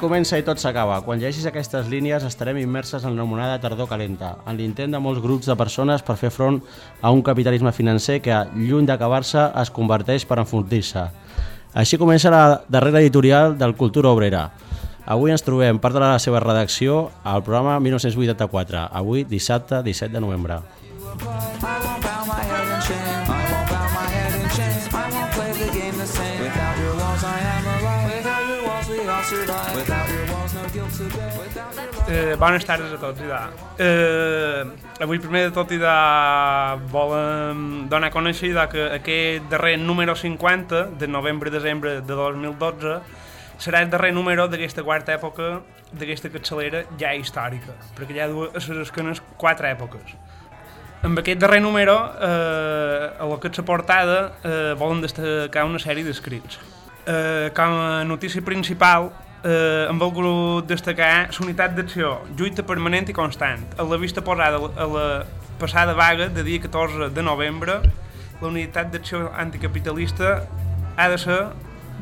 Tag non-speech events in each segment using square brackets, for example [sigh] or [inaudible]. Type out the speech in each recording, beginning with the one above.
comença i tot s'acaba. Quan llegis aquestes línies estarem immerses en l'anomenada tardor calenta, en l'intent de molts grups de persones per fer front a un capitalisme financer que, lluny d'acabar-se, es converteix per enfortir-se. Així comença la darrera editorial del Cultura Obrera. Avui ens trobem part de la seva redacció al programa 1984, avui dissabte 17 de novembre. I Eh, bones tardes a tots, Ida. Eh, avui, primer de tot, Ida, volem donar a conèixer Ida, que aquest darrer número 50 de novembre-desembre de 2012 serà el darrer número d'aquesta quarta època d'aquesta capçalera ja històrica, perquè ha dues, a les esquenes quatre èpoques. Amb aquest darrer número, eh, a la que portada, eh, volen destacar una sèrie d'escrits. Eh, com a notícia principal, eh, hem volgut destacar la unitat d'acció, lluita permanent i constant. A la vista posada a la passada vaga de dia 14 de novembre, la unitat d'acció anticapitalista ha de ser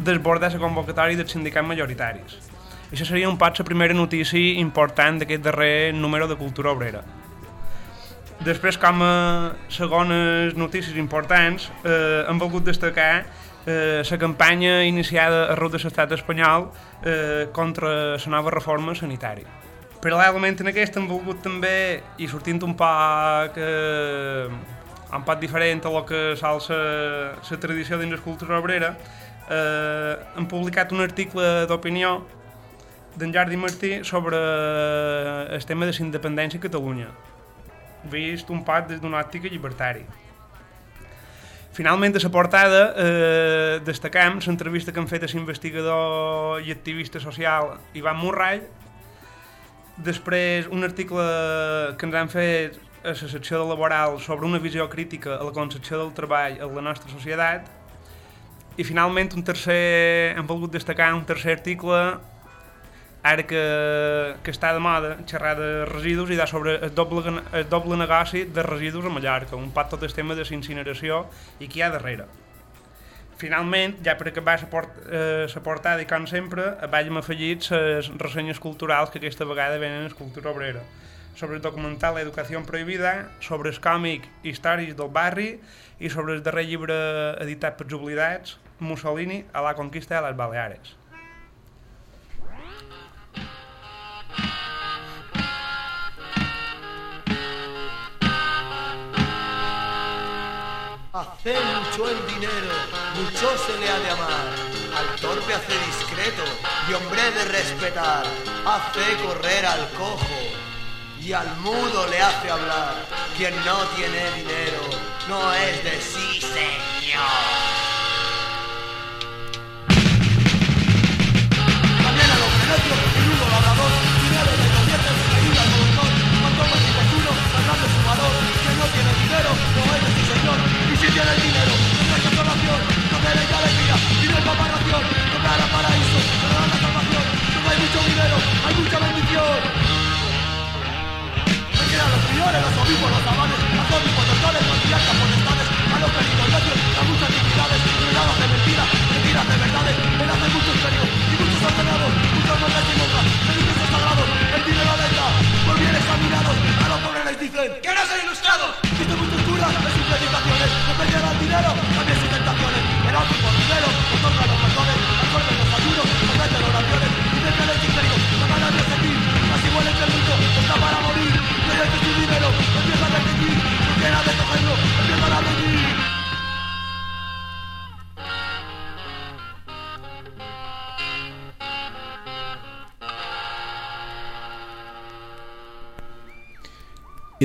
desbordar la convocatòria dels sindicats majoritaris. Això seria un poc la primera notícia important d'aquest darrer número de Cultura Obrera. Després, com a segones notícies importants, eh, hem volgut destacar eh, campanya iniciada arreu de l'estat espanyol eh, contra la nova reforma sanitària. Paral·lelament en aquesta hem volgut també, i sortint un poc, eh, un poc diferent a lo que sol la tradició dins la cultura obrera, eh, hem publicat un article d'opinió d'en Jordi Martí sobre el tema de la independència a Catalunya vist un poc des d'una òptica llibertari. Finalment, a la portada eh, destacam l'entrevista que han fet a l'investigador i activista social Ivan Murray, després un article que ens han fet a la secció de laboral sobre una visió crítica a la concepció del treball en la nostra societat i finalment un tercer, hem volgut destacar un tercer article ara que, que està de moda xerrar de residus i de sobre el doble, el doble negoci de residus a Mallorca, un pot tot el tema de l'incineració i què hi ha darrere. Finalment, ja per acabar la port, eh, portada i com sempre, vàgim afegit les ressenyes culturals que aquesta vegada venen a Cultura Obrera sobre el documental Educació Prohibida, sobre el còmic Històries del barri i sobre el darrer llibre editat per Oblidats, Mussolini a la conquista de les Baleares. Hace mucho el dinero, mucho se le ha de amar. Al torpe hace discreto y hombre de respetar. Hace correr al cojo y al mudo le hace hablar. Quien no tiene dinero no es de sí, señor.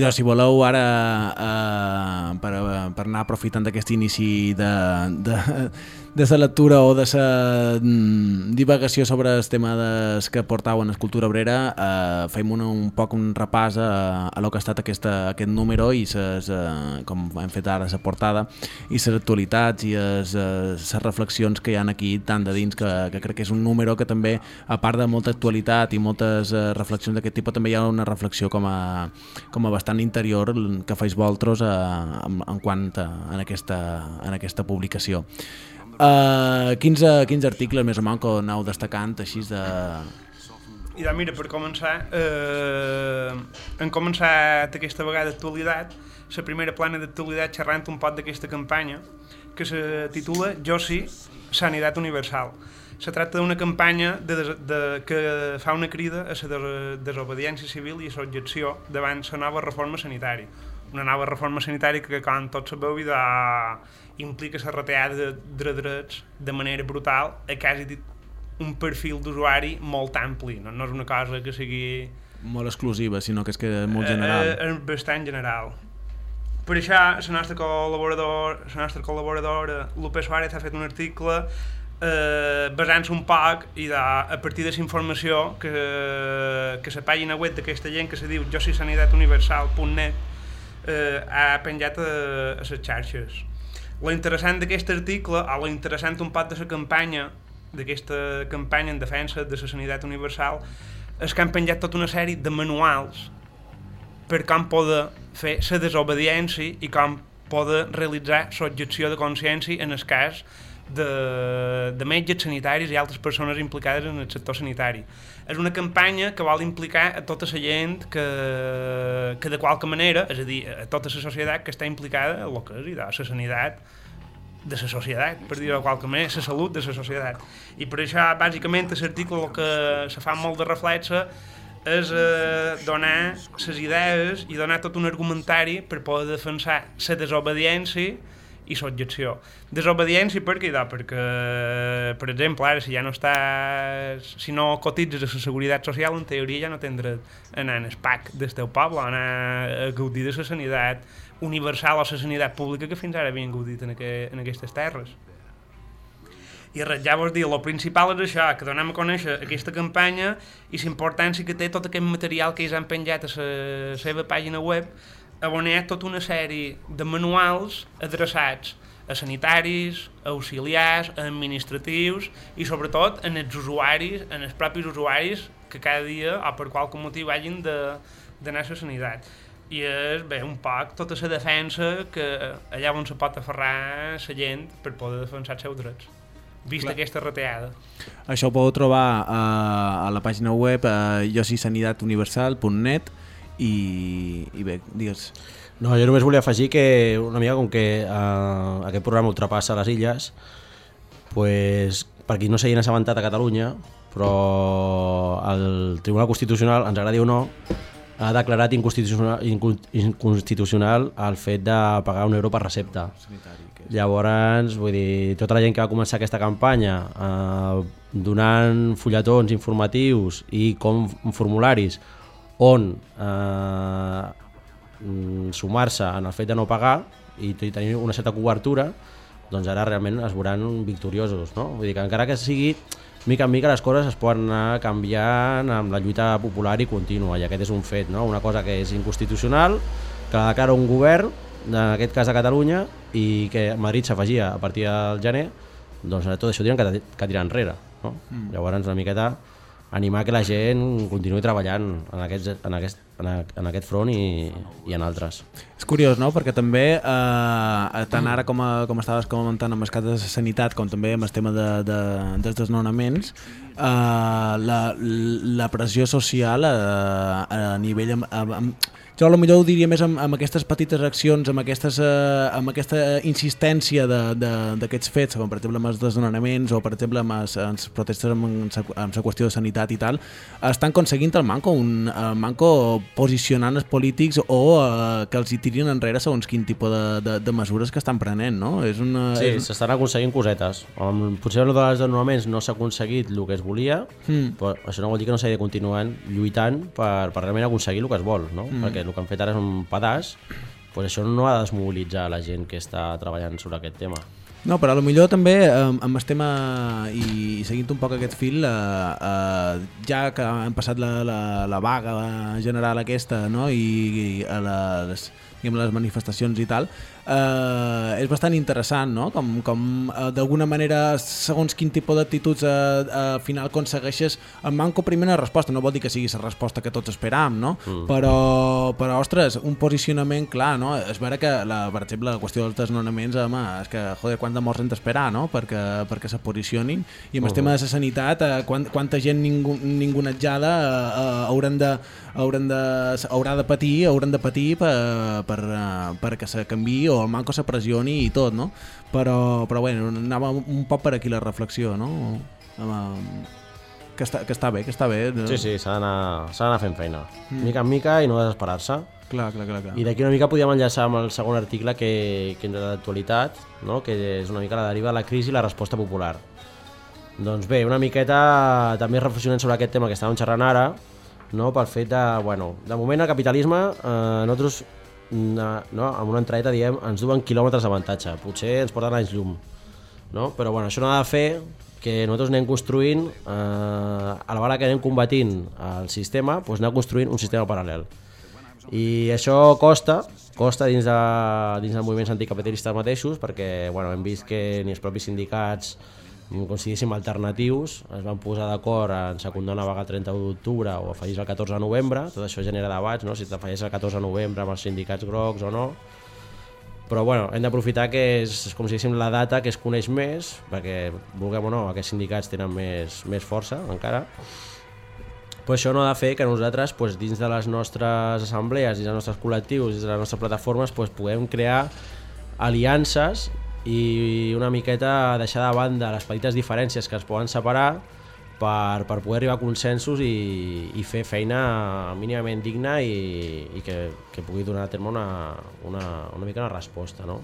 Doncs, si voleu ara, eh, per, per anar aprofitant d'aquest inici de, de, de la lectura o de la mm, divagació sobre el tema des que portaven Escultura Obrera, eh, feim un, un poc un repàs a, a lo que ha estat aquesta, aquest número i ses, eh, com hem fet ara la portada i les actualitats i les eh, reflexions que hi han aquí tant de dins que, que crec que és un número que també a part de molta actualitat i moltes eh, reflexions d'aquest tipus també hi ha una reflexió com a, com a bastant interior que feis vosaltres eh, en, en quant a, en, aquesta, en aquesta publicació. Uh, quins, eh, quins articles més o menys que aneu destacant així de... I doncs mira, per començar, eh, hem començat aquesta vegada d'actualitat, la primera plana d'actualitat xerrant un pot d'aquesta campanya que se titula Jo sí, Sanitat Universal. Se tracta d'una campanya de, des, de, que fa una crida a la des, desobediència civil i a l'objecció davant la nova reforma sanitària. Una nova reforma sanitària que, com tots sabeu, de, implica la reteada de, de drets de manera brutal a quasi dit un perfil d'usuari molt ampli, no? no és una cosa que sigui... Molt exclusiva, sinó que és que és molt general. Eh, és bastant general. Per això, la nostra col·laborador, la nostra col·laboradora Lupe Suárez ha fet un article eh, basant-se un poc i de, a partir de la informació que, que la pàgina web d'aquesta gent que se diu josisanidatuniversal.net eh, ha penjat a, a les xarxes. Lo interessant d'aquest article, o lo interessant un pot de la campanya, d'aquesta campanya en defensa de la sanitat universal, és que han penjat tota una sèrie de manuals per com poder fer la desobediència i com poder realitzar l'objecció de consciència en el cas de, de metges sanitaris i altres persones implicades en el sector sanitari. És una campanya que vol implicar a tota la gent que, que de qualque manera, és a dir, a tota la societat que està implicada en el que és i de la sanitat de la societat, per dir-ho de qualque manera, la salut de la societat. I per això, bàsicament, l'article el que se fa molt de reflexa és eh, donar les idees i donar tot un argumentari per poder defensar la desobediència i l'objecció. Desobediència per què? Perquè, per exemple, ara si ja no estàs, si no cotitzes a la seguretat social, en teoria ja no tens dret a anar el PAC del teu poble, a anar a gaudir de la sanitat universal o la sanitat pública que fins ara havien gaudit en, aqu en aquestes terres. I res, ja vos dir, el principal és això, que donem a conèixer aquesta campanya i la importància que té tot aquest material que ells han penjat a la seva pàgina web on hi ha tota una sèrie de manuals adreçats a sanitaris, a auxiliars, a administratius i sobretot en els usuaris, en els propis usuaris que cada dia o per qualque motiu hagin d'anar a la sanitat. I és bé, un poc tota la defensa que allà on se pot aferrar la gent per poder defensar els seus drets vista Clar. aquesta reteada. Això ho podeu trobar a, a la pàgina web a josisanitatuniversal.net i, i bé, digues... No, jo només volia afegir que una mica com que uh, aquest programa ultrapassa les illes, pues, per qui no s'hagin assabentat a Catalunya, però el Tribunal Constitucional, ens agradi o no, ha declarat inconstitucional, inconstitucional el fet de pagar un euro per recepta. Llavors, vull dir, tota la gent que va començar aquesta campanya eh, donant fulletons informatius i com formularis on eh, mm, sumar-se en el fet de no pagar i tenir una certa cobertura, doncs ara realment es veuran victoriosos. No? Vull dir que encara que sigui mica en mica les coses es poden anar canviant amb la lluita popular i contínua i aquest és un fet, no? una cosa que és inconstitucional, que la declara un govern, en aquest cas a Catalunya, i que Madrid s'afegia a partir del gener, doncs tot això tenen que, que tirar enrere. No? Mm. Llavors una miqueta animar que la gent continuï treballant en aquest, en aquest, en aquest front i, i en altres. És curiós, no? Perquè també, eh, tant ara com, a, com estaves comentant amb el cas de sanitat, com també amb el tema de, de, dels desnonaments, eh, la, la pressió social a, a nivell... Amb, amb, jo potser ho diria més amb, amb aquestes petites accions, amb, aquestes, eh, amb aquesta insistència d'aquests fets, com per exemple amb els desnonaments o per exemple amb els protestes amb, amb la qüestió de sanitat i tal, estan aconseguint el manco, un el manco posicionant els polítics o eh, que els hi tirin enrere segons quin tipus de, de, de mesures que estan prenent, no? És una, sí, és... s'estan aconseguint cosetes. Potser amb el dels desnonaments no s'ha aconseguit el que es volia, mm. però això no vol dir que no s'hagi de continuar lluitant per, per realment aconseguir el que es vol, no? Mm. Perquè el que han fet ara és un pedaç pues això no ha de desmobilitzar la gent que està treballant sobre aquest tema. No, però a lo millor també eh, amb el tema i, i seguint un poc aquest fil, eh, eh, ja que hem passat la, la, la vaga general aquesta no? i, i a les, diguem, les manifestacions i tal, eh, és bastant interessant, no? Com, com eh, d'alguna manera, segons quin tipus d'actituds eh, eh, al final aconsegueixes en manco primera resposta, no vol dir que sigui la resposta que tots esperam, no? Mm. Però, però, ostres, un posicionament clar, no? És vera que, la, per exemple, la qüestió dels desnonaments, home, és que, joder, quant de morts hem d'esperar, no? Perquè, perquè se posicionin. I amb el tema de la sanitat, eh, quant, quanta gent ningú, ningunetjada eh, eh, hauran de, hauran de, haurà de patir, hauran de patir per, per, uh, perquè se canvi o el manco se pressioni i tot, no? Però, però bueno, anava un poc per aquí la reflexió, no? Que, està, que està bé, que està bé. No? Sí, sí, s'ha d'anar fent feina. Mm. Mica en mica i no desesperar-se. Clar, clar, clar, clar. I d'aquí una mica podíem enllaçar amb el segon article que, que entra d'actualitat, no? que és una mica la deriva de la crisi i la resposta popular. Doncs bé, una miqueta també reflexionant sobre aquest tema que estàvem xerrant ara, no? pel fet de, bueno, de moment el capitalisme, eh, nosaltres no, amb una entradeta diem, ens duen quilòmetres d'avantatge, potser ens porten anys llum, no? però bueno, això no ha de fer que nosaltres anem construint, eh, a la vegada que anem combatint el sistema, doncs anem construint un sistema paral·lel. I això costa, costa dins, de, dins dels moviments anticapitalistes mateixos, perquè bueno, hem vist que ni els propis sindicats com si diguéssim alternatius es van posar d'acord en secundar una vaga el 31 d'octubre o afegir el 14 de novembre. Tot això genera debats, no? si t'afegeix el 14 de novembre amb els sindicats grocs o no. Però bueno, hem d'aprofitar que és com si diguéssim la data que es coneix més perquè vulguem o no, aquests sindicats tenen més, més força encara. Però això no ha de fer que nosaltres pues, dins de les nostres assemblees, dins dels nostres col·lectius, dins de les nostres plataformes pues, puguem crear aliances i una miqueta deixar de banda les petites diferències que es poden separar per, per poder arribar a consensos i, i fer feina mínimament digna i, i que, que pugui donar a terme una, una, una mica una resposta. No?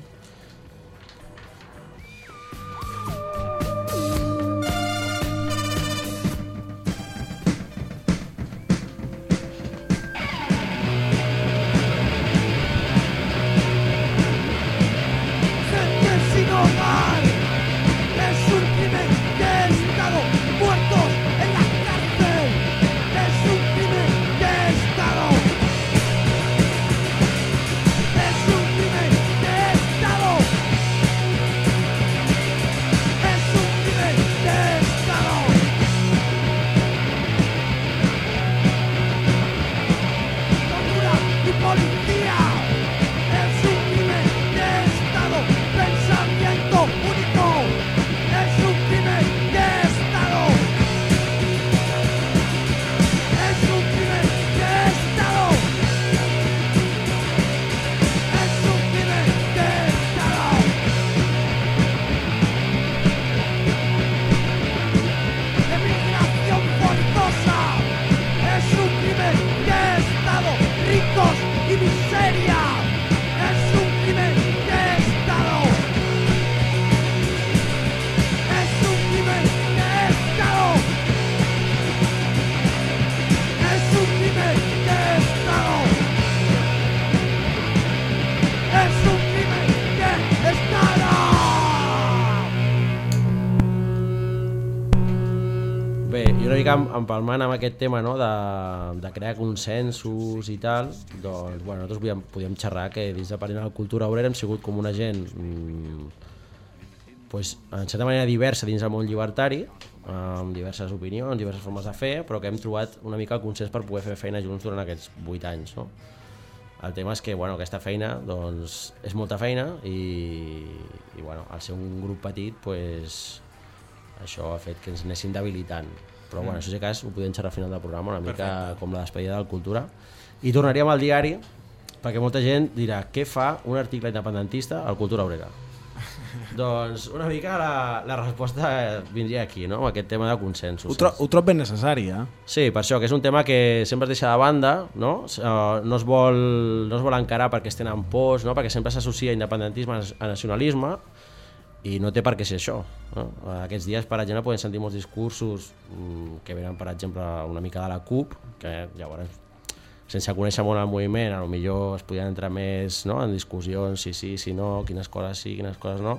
Mica em- empalmant amb aquest tema no, de, de crear consensos i tal, doncs bueno, nosaltres podíem, podíem xerrar que dins de Parina de la Cultura Obrera hem sigut com una gent mm, pues, en certa manera diversa dins del món llibertari, amb diverses opinions, diverses formes de fer, però que hem trobat una mica el consens per poder fer feina junts durant aquests 8 anys. No? El tema és que bueno, aquesta feina doncs, és molta feina i, i bueno, al ser un grup petit pues, això ha fet que ens anéssim debilitant. Però bueno, això sí cas ho podem xerrar al final del programa, una mica com la despedida del Cultura. I tornaríem al diari, perquè molta gent dirà què fa un article independentista al Cultura Obrera? [laughs] doncs una mica la, la resposta vindria aquí, no? amb aquest tema de consensos. Ho, tro ho trob ben necessari, eh? Sí, per això, que és un tema que sempre es deixa de banda, no? Eh, no, es vol, no es vol encarar perquè es tenen pors, no? perquè sempre s'associa independentisme a nacionalisme i no té per què ser això. No? Aquests dies, per exemple, podem sentir molts discursos mm, que venen, per exemple, una mica de la CUP, que llavors sense conèixer molt el moviment, a lo millor es podien entrar més no? en discussions, si sí, si no, quines coses sí, quines coses no,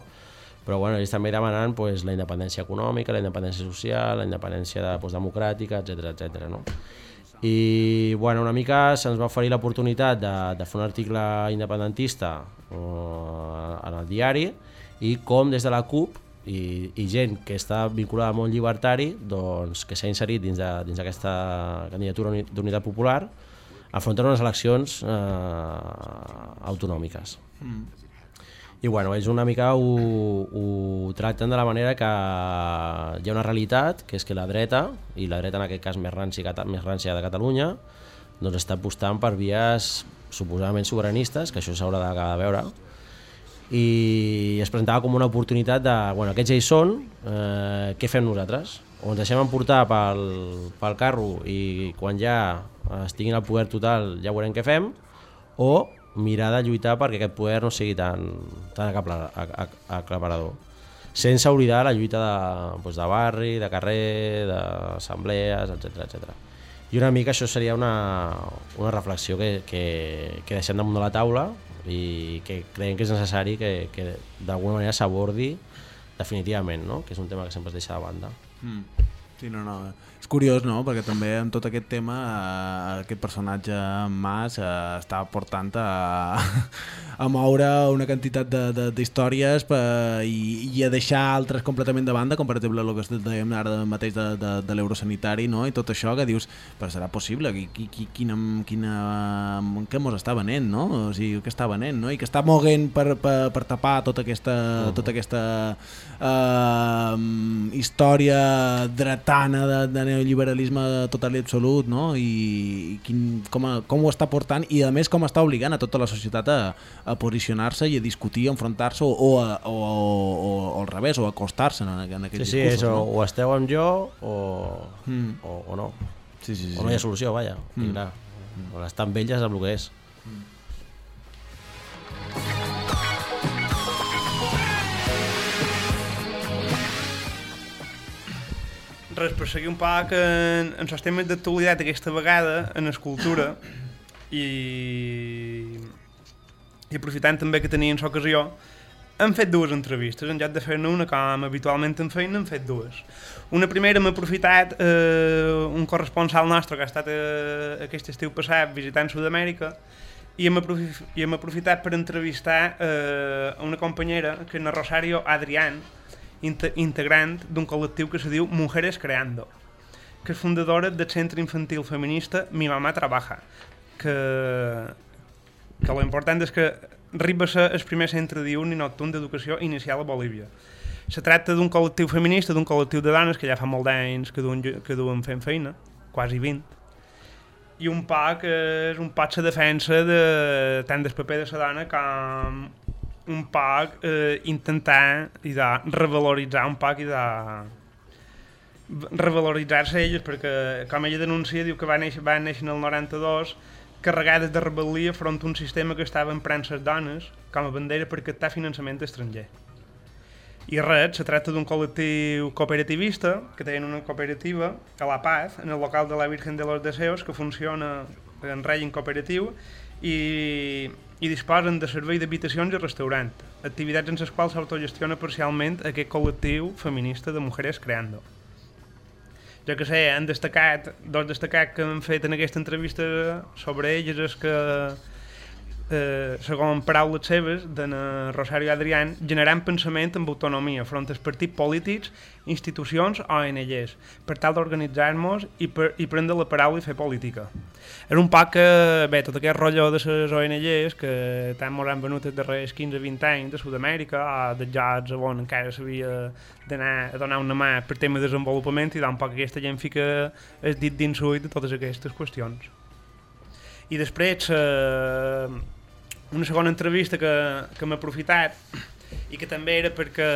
però bueno, ells també demanant pues, la independència econòmica, la independència social, la independència de, pues, democràtica, etc etc. no? I bueno, una mica se'ns va oferir l'oportunitat de, de fer un article independentista uh, en el diari i com des de la CUP i, i gent que està vinculada al món llibertari doncs, que s'ha inserit dins d'aquesta candidatura uni- d'Unitat Popular afronten unes eleccions eh, autonòmiques. Mm. I bueno, ells una mica ho, ho tracten de la manera que hi ha una realitat, que és que la dreta, i la dreta en aquest cas més rància, més rància de Catalunya, doncs està apostant per vies suposadament sobiranistes, que això s'haurà de veure, i es presentava com una oportunitat de, bueno, aquests ja hi són, eh, què fem nosaltres? O ens deixem emportar pel, pel carro i quan ja estiguin al poder total ja veurem què fem, o mirar de lluitar perquè aquest poder no sigui tan, tan aclaparador sense oblidar la lluita de, doncs, de barri, de carrer, d'assemblees, etc etc. I una mica això seria una, una reflexió que, que, que deixem damunt de la taula i que creiem que és necessari que, que d'alguna manera s'abordi definitivament, no? que és un tema que sempre es deixa de banda. Mm. Sí, no, no. És curiós, no?, perquè també en tot aquest tema eh, aquest personatge Mas eh, està portant a, [laughs] a moure una quantitat d'històries i, i a deixar altres completament de banda, com per exemple el que dèiem ara mateix de, de, de l'eurosanitari, no?, i tot això que dius, però serà possible, qui, qui, qui, quina, quina, què mos està venent, no?, o sigui, què està venent, no?, i que està moguent per, per, per tapar tota aquesta, uh -huh. tota aquesta eh, història dretana de, de neoliberalisme total i absolut no? i, i quin, com, a, com ho està portant i a més com està obligant a tota la societat a, a posicionar-se i a discutir, a enfrontar-se o, o, a, o, o, o al revés, o a acostar-se en, en Sí, aquests sí, és, discursos. o, no? o esteu amb jo o, Mm. o, o no. Sí, sí, sí. O no hi ha solució, vaja. Mm. I clar, l'estar amb elles és el que és. Res, per seguir un poc en, en els temes d'actualitat aquesta vegada, en escultura, i, i aprofitant també que tenien l'ocasió, hem fet dues entrevistes, en lloc de fer-ne una com habitualment en feina, hem fet dues. Una primera hem aprofitat eh, un corresponsal nostre que ha estat eh, aquest estiu passat visitant Sud-amèrica i hem, i hem aprofitat per entrevistar eh, una companyera que és Rosario Adrián, integrant d'un col·lectiu que se diu Mujeres Creando, que és fundadora del centre infantil feminista Mi Mamá Trabaja, que, que lo important és que arriba a ser el primer centre diurn i nocturn d'educació inicial a Bolívia. Se tracta d'un col·lectiu feminista, d'un col·lectiu de dones que ja fa molt d'anys que, duen, que duen fent feina, quasi 20, i un poc és un poc la defensa de, tant del paper de la dona com un poc eh, intentar i de revaloritzar un poc de revaloritzar-se elles perquè com ella denuncia diu que va néixer, va néixer en el 92 carregades de rebel·lia front a un sistema que estava emprant les dones com a bandera per captar finançament estranger. I res, se tracta d'un col·lectiu cooperativista que tenen una cooperativa a La Paz, en el local de la Virgen de los Deseos, que funciona en règim cooperatiu i, i disposen de servei d'habitacions i restaurant, activitats en les quals s'autogestiona parcialment aquest col·lectiu feminista de Mujeres Creando. Jo que sé, han destacat, dos destacats que han fet en aquesta entrevista sobre elles és que eh, segons paraules seves, de Rosario Adrián, generant pensament amb autonomia front als partits polítics, institucions o ONGs, per tal d'organitzar-nos i, per, i prendre la paraula i fer política. Era un poc que, bé, tot aquest rotllo de les ONGs que tant mos han venut els darrers 15-20 anys de Sud-amèrica o de jocs on encara s'havia d'anar a donar una mà per tema de desenvolupament i d'un poc aquesta gent fica el dit dins ull de totes aquestes qüestions. I després, eh, una segona entrevista que, que m'he aprofitat i que també era perquè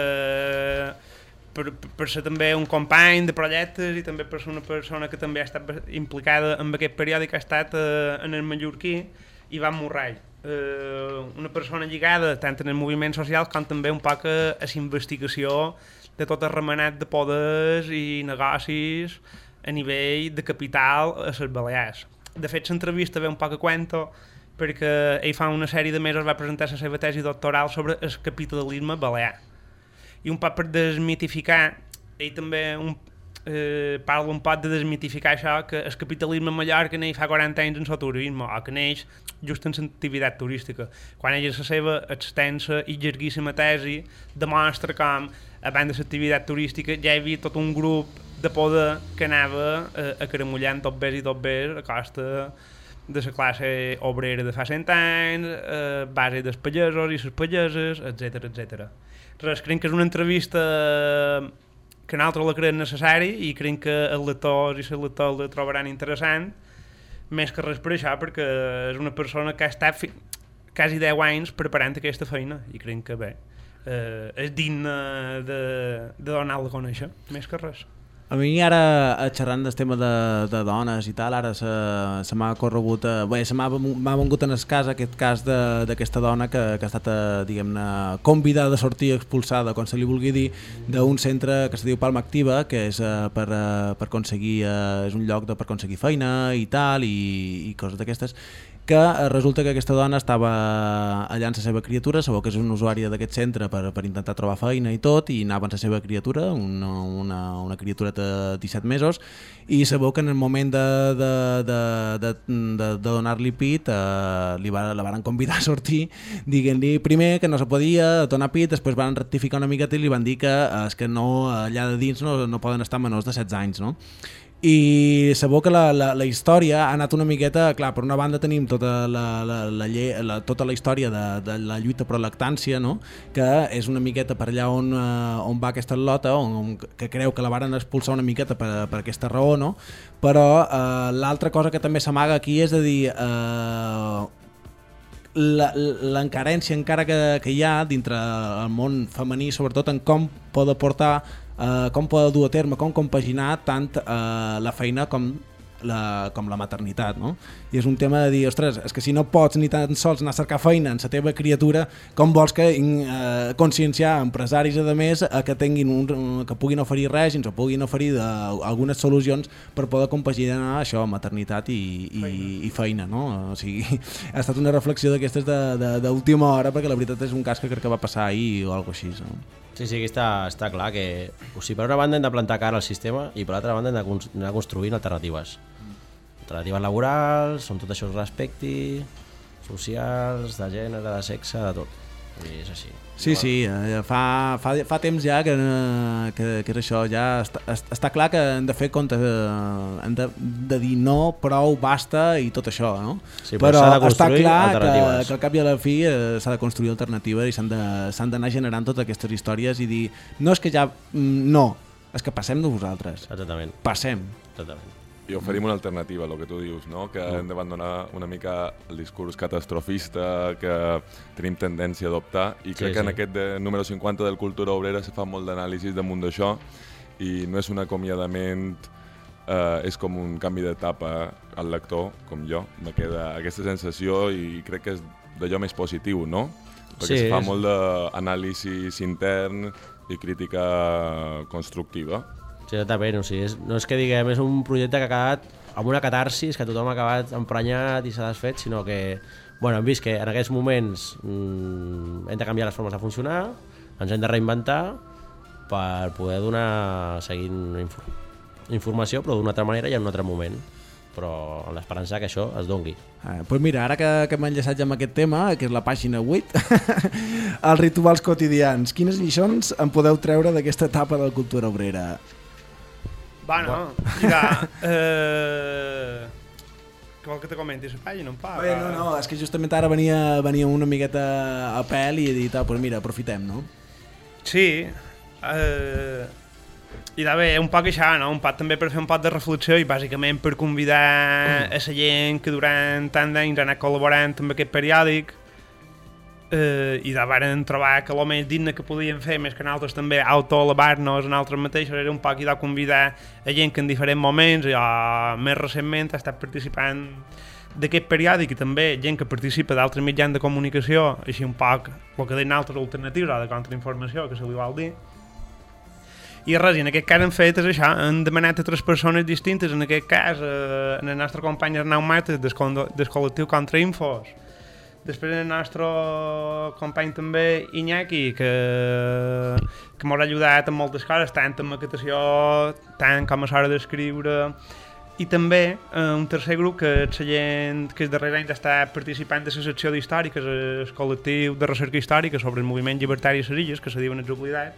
per, per ser també un company de projectes i també per ser una persona que també ha estat implicada en aquest periòdic ha estat eh, en el mallorquí Ivan Murray eh, una persona lligada tant en el moviment social com també un poc a, a la investigació de tot el remenat de poders i negocis a nivell de capital a les Balears de fet, l'entrevista ve un poc a cuento perquè ell fa una sèrie de mesos va presentar la seva tesi doctoral sobre el capitalisme balear. I un poc per desmitificar, ell també un, eh, parla un poc de desmitificar això, que el capitalisme a Mallorca neix fa 40 anys en el turisme, o que neix just en l'activitat turística. Quan ella la seva extensa i llarguíssima tesi demostra com, a banda de l'activitat turística, ja hi havia tot un grup de poder que anava eh, acaramullant tot bé i tot bé a costa de la classe obrera de fa 100 anys, eh, base dels pagesos i les pageses, etc etc. Res, crec que és una entrevista que nosaltres la creiem necessari i crec que els lectors i les lectors la trobaran interessant més que res per això, perquè és una persona que ha estat fi... quasi 10 anys preparant aquesta feina i crec que bé, eh, és digne de, de donar-la a conèixer, més que res. A mi ara, eh, xerrant del tema de, de dones i tal, ara se, se m'ha corregut, eh, bé, se m'ha vengut en el cas aquest cas d'aquesta dona que, que ha estat, eh, diguem-ne, convidada a sortir expulsada, com se li vulgui dir, d'un centre que se diu Palma Activa, que és per, per aconseguir, és un lloc de, per aconseguir feina i tal, i, i coses d'aquestes, que eh, resulta que aquesta dona estava allà amb la seva criatura, sabeu que és una usuària d'aquest centre per, per intentar trobar feina i tot, i anava amb la seva criatura, una, una, una criatura de 17 mesos, i sabeu que en el moment de, de, de, de, de, de donar-li pit eh, li va, la van convidar a sortir dient-li primer que no se podia donar pit, després van rectificar una miqueta i li van dir que eh, és que no, allà de dins no, no poden estar menors de 16 anys, no? I sabeu que la, la, la història ha anat una miqueta, clar, per una banda tenim tota la, la, la, lle, la, tota la història de, de la lluita per lactància, no? que és una miqueta per allà on, eh, on va aquesta lota, on, on, que creu que la varen expulsar una miqueta per, per aquesta raó, no? però eh, l'altra cosa que també s'amaga aquí és a dir, la- l'encarència encara que, que hi ha dintre el món femení, sobretot en com pot aportar, eh, com pot dur a terme, com compaginar tant eh, la feina com la, com la maternitat, no? I és un tema de dir, ostres, és que si no pots ni tan sols anar a cercar feina en la teva criatura, com vols que eh, conscienciar empresaris, a més, a que tinguin un, que puguin oferir règims o puguin oferir de, algunes solucions per poder compaginar això, maternitat i, i, feina. i feina, no? O sigui, [laughs] ha estat una reflexió d'aquestes d'última hora, perquè la veritat és un cas que crec que va passar ahir o alguna així, no? Sí, sí, aquí està, està clar que o sigui, per una banda hem de plantar cara al sistema i per l'altra banda hem de cons- anar construint alternatives. Alternatives laborals, on tot això es respecti, socials, de gènere, de sexe, de tot. I és així. Sí, sí, eh, fa, fa, fa temps ja que, que, que és això, ja està, est- està clar que hem de fer compte, eh, hem de, de dir no, prou, basta i tot això, no? Sí, però de està clar que, que al cap i a la fi eh, s'ha de construir alternatives i s'han de- s'han d'anar generant totes aquestes històries i dir, no és que ja, mm, no, és que passem de vosaltres, Exactament. passem. Exactament. I oferim una alternativa, el que tu dius, no? que hem d'abandonar una mica el discurs catastrofista que tenim tendència a adoptar i crec Sí, que en aquest de, número 50 del Cultura Obrera se fa molt d'anàlisis damunt d'això i no és un acomiadament, eh, és com un canvi d'etapa al lector, com jo. Me queda aquesta sensació i crec que és d'allò més positiu, no? Perquè Sí, se fa és- molt d'anàlisi intern i crítica constructiva. Sí, exactament, o sigui, és, no és que diguem, és un projecte que ha quedat amb una catarsis, que tothom ha acabat emprenyat i s'ha desfet, sinó que bueno, hem vist que en aquests moments mm, hem de canviar les formes de funcionar, ens hem de reinventar per poder donar, seguint infor informació, però d'una altra manera i en un altre moment però amb l'esperança que això es dongui. Eh, pues mira, ara que, que m'he enllaçat ja amb aquest tema, que és la pàgina 8, [laughs] els rituals quotidians, quines lliçons en podeu treure d'aquesta etapa de la cultura obrera? Bueno, mira, [laughs] eh... que vol que te comenti la pàgina, un pa? Bé, no, no, és que justament ara venia, venia una miqueta a pèl i he dit, ah, pues mira, aprofitem, no? Sí, eh... i de bé, un poc això, no? un poc també per fer un poc de reflexió i bàsicament per convidar a la gent que durant tant d'anys ha anat col·laborant amb aquest periòdic eh, i de varen trobar que el més digne que podien fer, més que nosaltres també autoelevar-nos a nosaltres mateixos, era un poc i de convidar a gent que en diferents moments, jo més recentment ha estat participant d'aquest periòdic i també gent que participa d'altres mitjans de comunicació, així un poc el que deien altres alternatius o de contrainformació, que se li vol dir. I res, i en aquest cas hem fet és això, hem demanat a tres persones distintes, en aquest cas eh, en el nostre company Arnau Mates del, col- del col·lectiu Contra Infos, després el nostre company també Iñaki, que, que m'ha ajudat en moltes coses, tant en maquetació, tant com a l'hora d'escriure, i també eh, un tercer grup que és la gent que els darrers anys està participant de la secció d'històrica, és el col·lectiu de recerca històrica sobre el moviment llibertari a les illes, que se diuen els oblidats,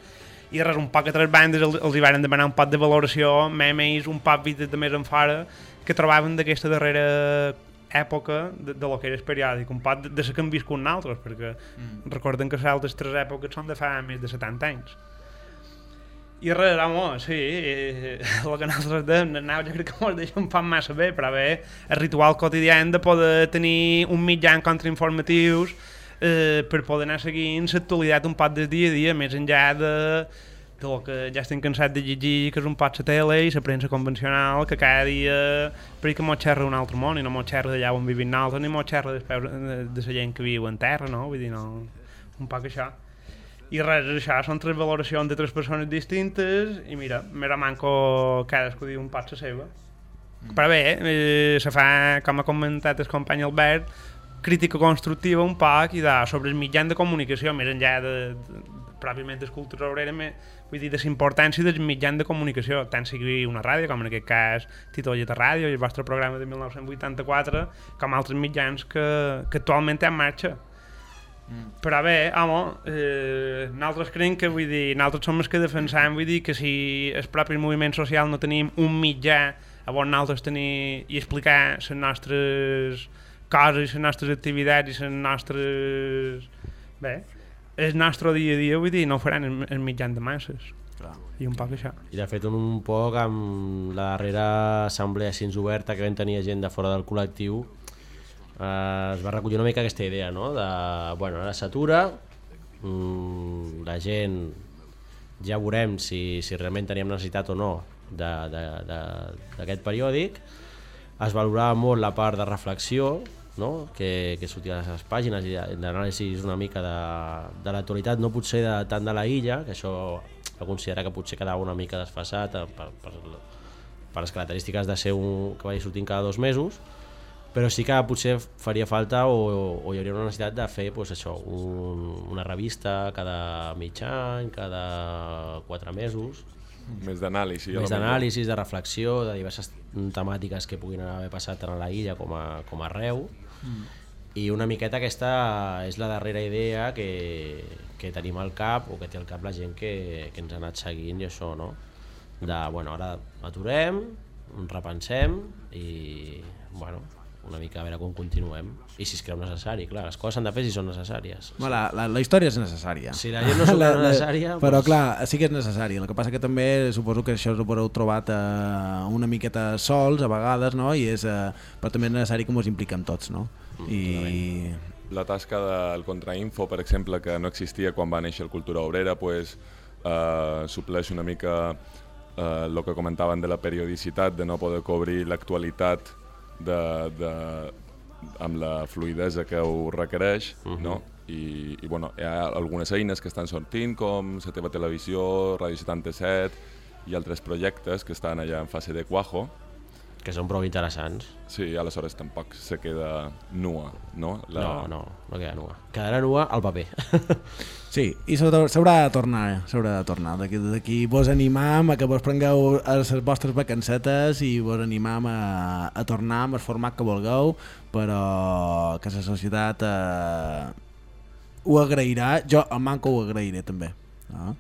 i res, un poc a tres bandes els, hi van demanar un poc de valoració, memes, un poc vistes de més en fora, que trobaven d'aquesta darrera època de, de lo que era el periòdic, un poc de, de la que hem viscut nosaltres, perquè mm. recorden que les altres tres èpoques són de fa més de 70 anys. I res, home, sí, eh, el que nosaltres dèiem, anava, jo crec que mos deixa un poc massa bé, però bé, el ritual quotidià de poder tenir un mitjà en contrainformatius eh, per poder anar seguint l'actualitat un poc del dia a dia, més enllà de, lo que ja estem cansats de llegir, que és un poc la tele i la premsa convencional, que cada dia per que mos xerra un altre món i no mos xerra d'allà on vivim nosaltres, ni mos xerra de, de, la gent que viu en terra, no? Vull dir, no, un poc això. I res, això, són tres valoracions de tres persones distintes i mira, mira manco cadascú diu un pot la seva. Mm. Però bé, eh, se fa, com ha comentat el company Albert, crítica constructiva un poc i de, sobre els mitjans de comunicació, més enllà de, de, pròpiament de cultura obrera, vull dir, de la importància dels mitjans de comunicació, tant sigui una ràdio, com en aquest cas Titolla de Ràdio i el vostre programa de 1984, com altres mitjans que, que actualment té en marxa. Mm. Però bé, home, eh, nosaltres creiem que, vull dir, nosaltres som els que defensam, vull dir, que si el propi moviment social no tenim un mitjà a on nosaltres tenir i explicar les nostres coses i les nostres activitats i les nostres... Bé, el nostre dia a dia, vull dir, no ho faran els mitjans de masses. Clar. I un poc això. I de fet un, un poc amb la darrera assemblea així oberta que vam tenir gent de fora del col·lectiu eh, es va recollir una mica aquesta idea, no? De, bueno, ara s'atura, mm, la gent ja veurem si, si realment teníem necessitat o no d'aquest periòdic. Es valorava molt la part de reflexió, no? que, que sortia a les pàgines i de- d'anàlisi una mica de, de l'actualitat, no potser de, tant de la illa, que això va considerar que potser quedava una mica desfasat eh, per, per, per les característiques de ser un que vagi sortint cada dos mesos, però sí que potser faria falta o, o hi hauria una necessitat de fer pues, això, un, una revista cada mig any, cada quatre mesos, Més d'anàlisi. més d'anàlisis, de reflexió, de diverses temàtiques que puguin haver passat tant a la illa com a, com a arreu. I una miqueta aquesta és la darrera idea que, que tenim al cap o que té al cap la gent que, que ens ha anat seguint i això, no? De, bueno, ara aturem, repensem i, bueno, una mica a veure com continuem i si es creu necessari, clar, les coses s'han de fer si són necessàries. Bueno, la, la, la història és necessària. Si la gent no creu [laughs] necessària, Però doncs- clar, sí que és necessari. El que passa que també suposo que això us ho haureu trobat eh, una miqueta sols a vegades, no? I és, eh, però també és necessari que ens impliquem tots, no? Mm, I... la tasca del Contrainfo, per exemple, que no existia quan va néixer el Cultura Obrera, pues, eh, supleix una mica eh, el que comentaven de la periodicitat, de no poder cobrir l'actualitat de, de, amb la fluidesa que ho requereix, uh -huh. no? I, i bueno, hi ha algunes eines que estan sortint, com la teva televisió, Ràdio 77 i altres projectes que estan allà en fase de cuajo, que són prou interessants. Sí, aleshores tampoc se queda nua, no? No, no, no queda nua. Quedarà nua al paper. [laughs] Sí, i s'haurà de tornar, s'haurà de tornar. D'aquí d'aquí vos animam a que vos prengueu les vostres vacancetes i vos animam a, a tornar amb el format que vulgueu, però que la societat eh, ho agrairà. Jo, el Manco, ho agrairé també. No?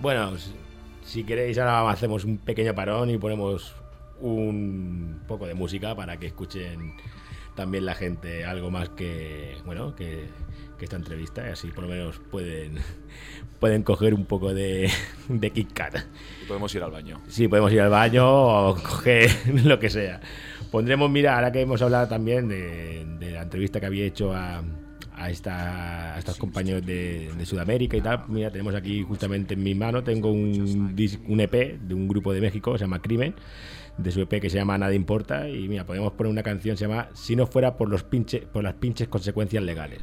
Bueno, si- si queréis ahora hacemos un pequeño parón y ponemos un poco de música para que escuchen también la gente algo más que bueno que, que esta entrevista y así por lo menos pueden [laughs] pueden coger un poco de, [laughs] de Kit Kat. Y podemos ir al baño. Sí, podemos ir al baño o coger [laughs] lo que sea. Pondremos, mira, ahora que hemos hablado también de, de la entrevista que había hecho a, a, esta, a estos compañeros de, de Sudamérica y tal, mira, tenemos aquí justamente en mi mano, tengo un, un EP de un grupo de México, se llama Crimen, de su EP que se llama Nada Importa, y mira, podemos poner una canción que se llama Si no fuera por, los pinche, por las pinches consecuencias legales.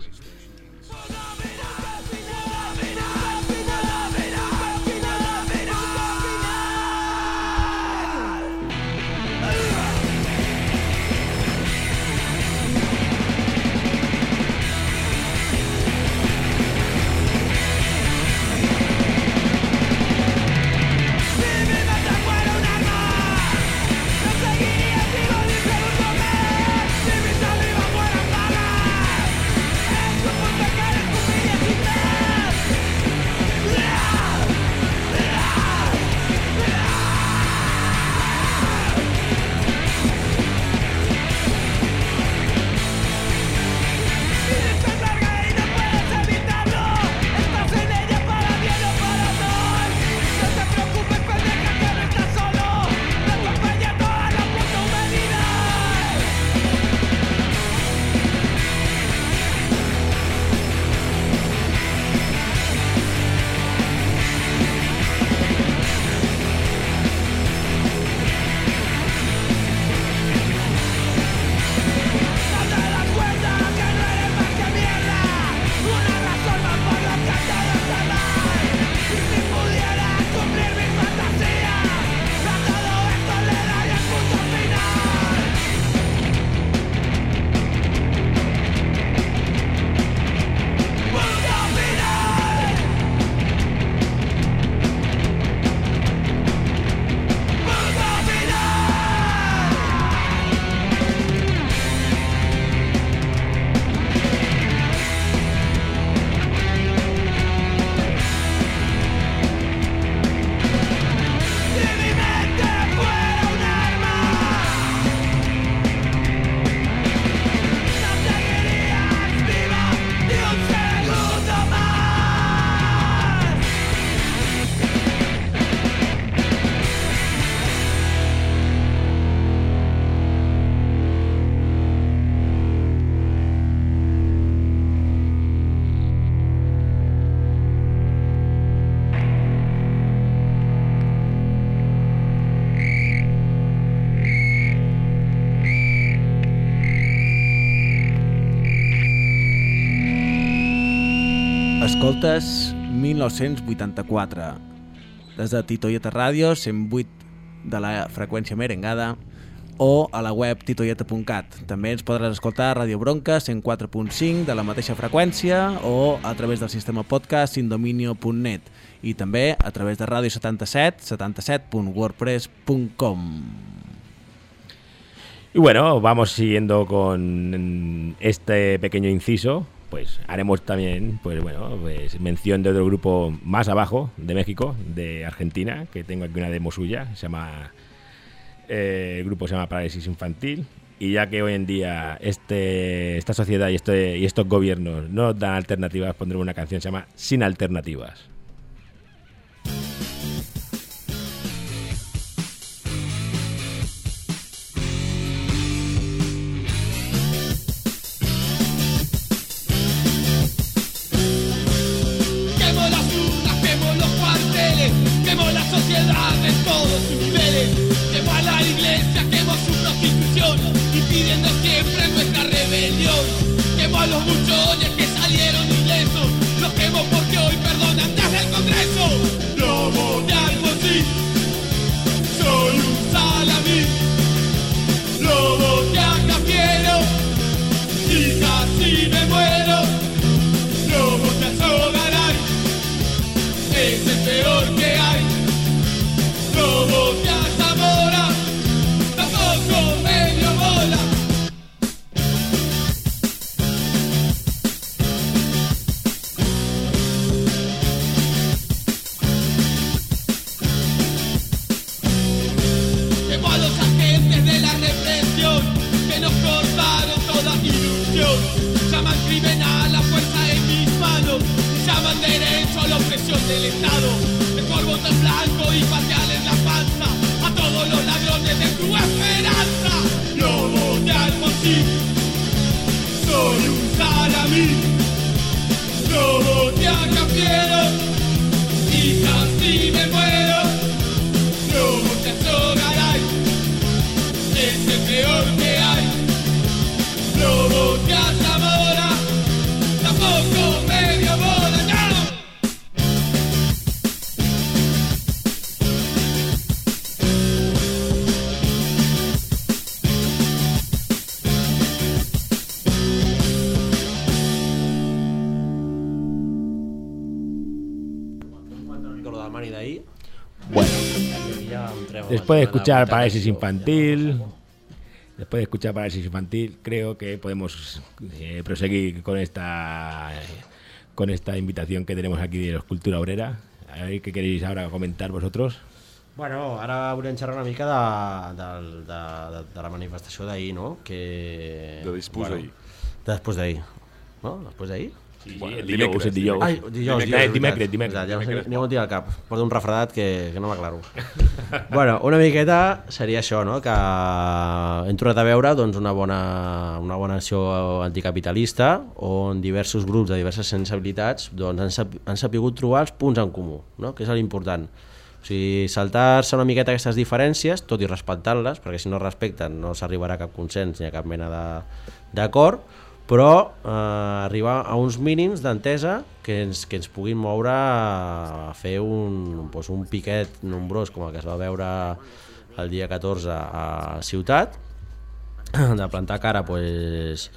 Escoltes 1984 des de Titoieta Ràdio 108 de la freqüència merengada o a la web titoieta.cat. També ens podràs escoltar a Ràdio Bronca 104.5 de la mateixa freqüència o a través del sistema podcast indominio.net i també a través de Ràdio 77 77.wordpress.com Y bueno, vamos siguiendo con este pequeño inciso. Pues haremos también, pues bueno, pues mención de otro grupo más abajo de México, de Argentina, que tengo aquí una demo suya, se llama eh, el grupo se llama Parálisis Infantil. Y ya que hoy en día este, esta sociedad y, este, y estos gobiernos no dan alternativas, pondremos una canción que se llama Sin Alternativas. Escuchar Parálisis. Infantil, después de escuchar Parálisis Infantil, creo que podemos eh, proseguir con esta con esta invitación que tenemos aquí de los Cultura Obrera. A ver qué queréis ahora comentar vosotros. Bueno, ara volem xerrar una mica de, de, de, de, de la manifestació d'ahir, no? Que... De després d'ahir. De després d'ahir. No? Després d'ahir? Sí, Bueno, dimecres, dijous. Ai, dijous, Dimecres, dimecres, dimecres. no sé, ni ho tinc al cap. Porto un refredat que, que no m'aclaro. [laughs] bueno, una miqueta seria això, no? Que hem tornat a veure doncs, una, bona, una bona acció anticapitalista on diversos grups de diverses sensibilitats doncs, han, sap, han sapigut trobar els punts en comú, no? que és l'important. O sigui, saltar-se una miqueta aquestes diferències, tot i respectant-les, perquè si no es respecten no s'arribarà a cap consens ni a cap mena de- d'acord, però eh, arribar a uns mínims d'entesa que ens, que ens puguin moure a fer un, doncs un piquet nombrós com el que es va veure el dia 14 a Ciutat, [clears throat] de plantar cara pues,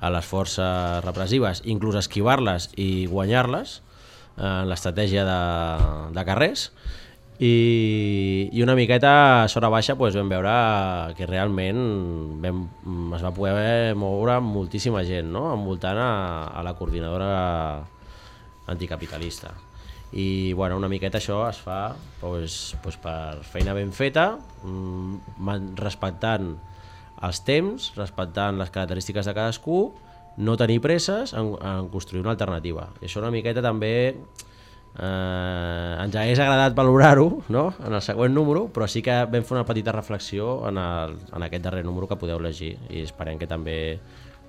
a les forces repressives, inclús esquivar-les i guanyar-les en l'estratègia de, de carrers i, i una miqueta a sora baixa pues, vam veure que realment vam, es va poder moure moltíssima gent no? envoltant a, a la coordinadora anticapitalista i bueno, una miqueta això es fa pues, pues per feina ben feta mm, respectant els temps, respectant les característiques de cadascú no tenir presses en, en construir una alternativa i això una miqueta també eh, ens hagués agradat valorar-ho no? en el següent número, però sí que vam fer una petita reflexió en, el, en aquest darrer número que podeu llegir i esperem que també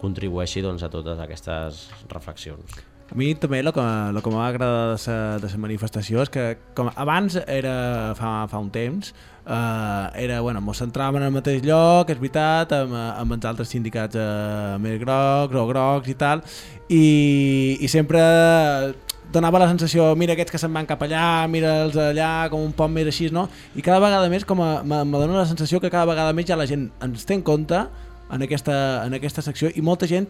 contribueixi doncs, a totes aquestes reflexions. A mi també el que, el que m'ha de de la manifestació és que com abans era fa, fa un temps eh, era, bueno, mos centràvem en el mateix lloc, és veritat, amb, amb els altres sindicats eh, més grocs o grocs i tal, i, i sempre donava la sensació, mira aquests que se'n van cap allà, mira els allà, com un poc més així, no? I cada vegada més, com a, me, me dona la sensació que cada vegada més ja la gent ens té en compte en aquesta, en aquesta secció i molta gent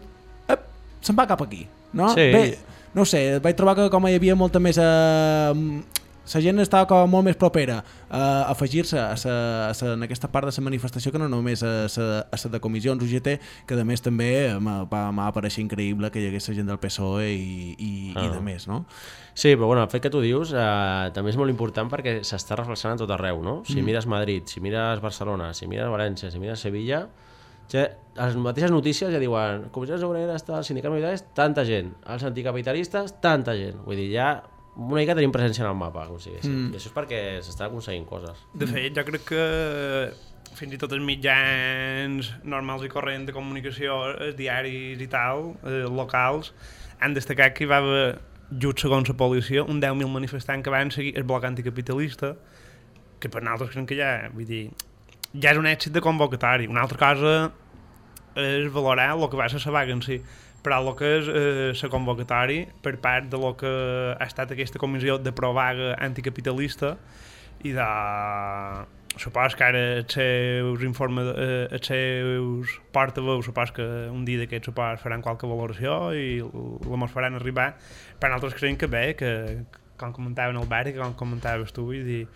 ep, se'n va cap aquí, no? Sí. Bé, no sé, vaig trobar que com hi havia molta més... Eh, la gent estava com molt més propera a afegir-se a, sa, a sa, en aquesta part de la manifestació que no només a la a sa de comissions UGT, que a més també m'ha va, m'ha apareixer increïble que hi hagués gent del PSOE i, i, ah. i de més, no? Sí, però bueno, el fet que tu dius eh, també és molt important perquè s'està reflexionant a tot arreu, no? Si Mm. mires Madrid, si mires Barcelona, si mires València, si mires Sevilla, ja, les mateixes notícies ja diuen comissions obreres, tal, sindicats militaris, tanta gent, els anticapitalistes, tanta gent. Vull dir, ja una mica tenim presència en el mapa, com si mm. I això és perquè s'estan aconseguint coses. De fet, jo crec que fins i tot els mitjans normals i corrents de comunicació, els diaris i tal, eh, locals, han destacat que hi va haver, just segons la policia, un 10.000 manifestants que van seguir el bloc anticapitalista, que per nosaltres creiem que ja, vull dir, ja és un èxit de convocatori. Una altra cosa és valorar el que va ser la vaga en si, però el que és eh, la convocatori per part de lo que ha estat aquesta comissió de provaga anticapitalista i de... Supos que ara els seus informes, eh, els seus portaveus, supos que un dia d'aquests supos faran qualque valoració i la mos faran arribar. Per nosaltres creiem que bé, que com comentaven el Bari, que com comentaves tu, vull dir,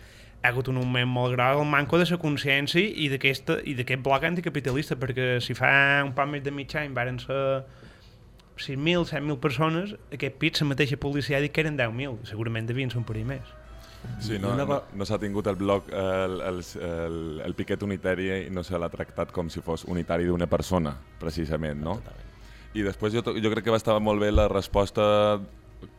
ha hagut un moment molt gros el manco de la consciència i i d'aquest bloc anticapitalista, perquè si fa un poc més de mig any varen ser 6.000, 7.000 persones, aquest pit, la mateixa policia ha dit que eren 10.000, segurament devien ser un perill més. Sí, no, no, no s'ha tingut el bloc, el, el, el, el piquet unitari i no se l'ha tractat com si fos unitari d'una persona, precisament, no? I després jo, jo crec que va estar molt bé la resposta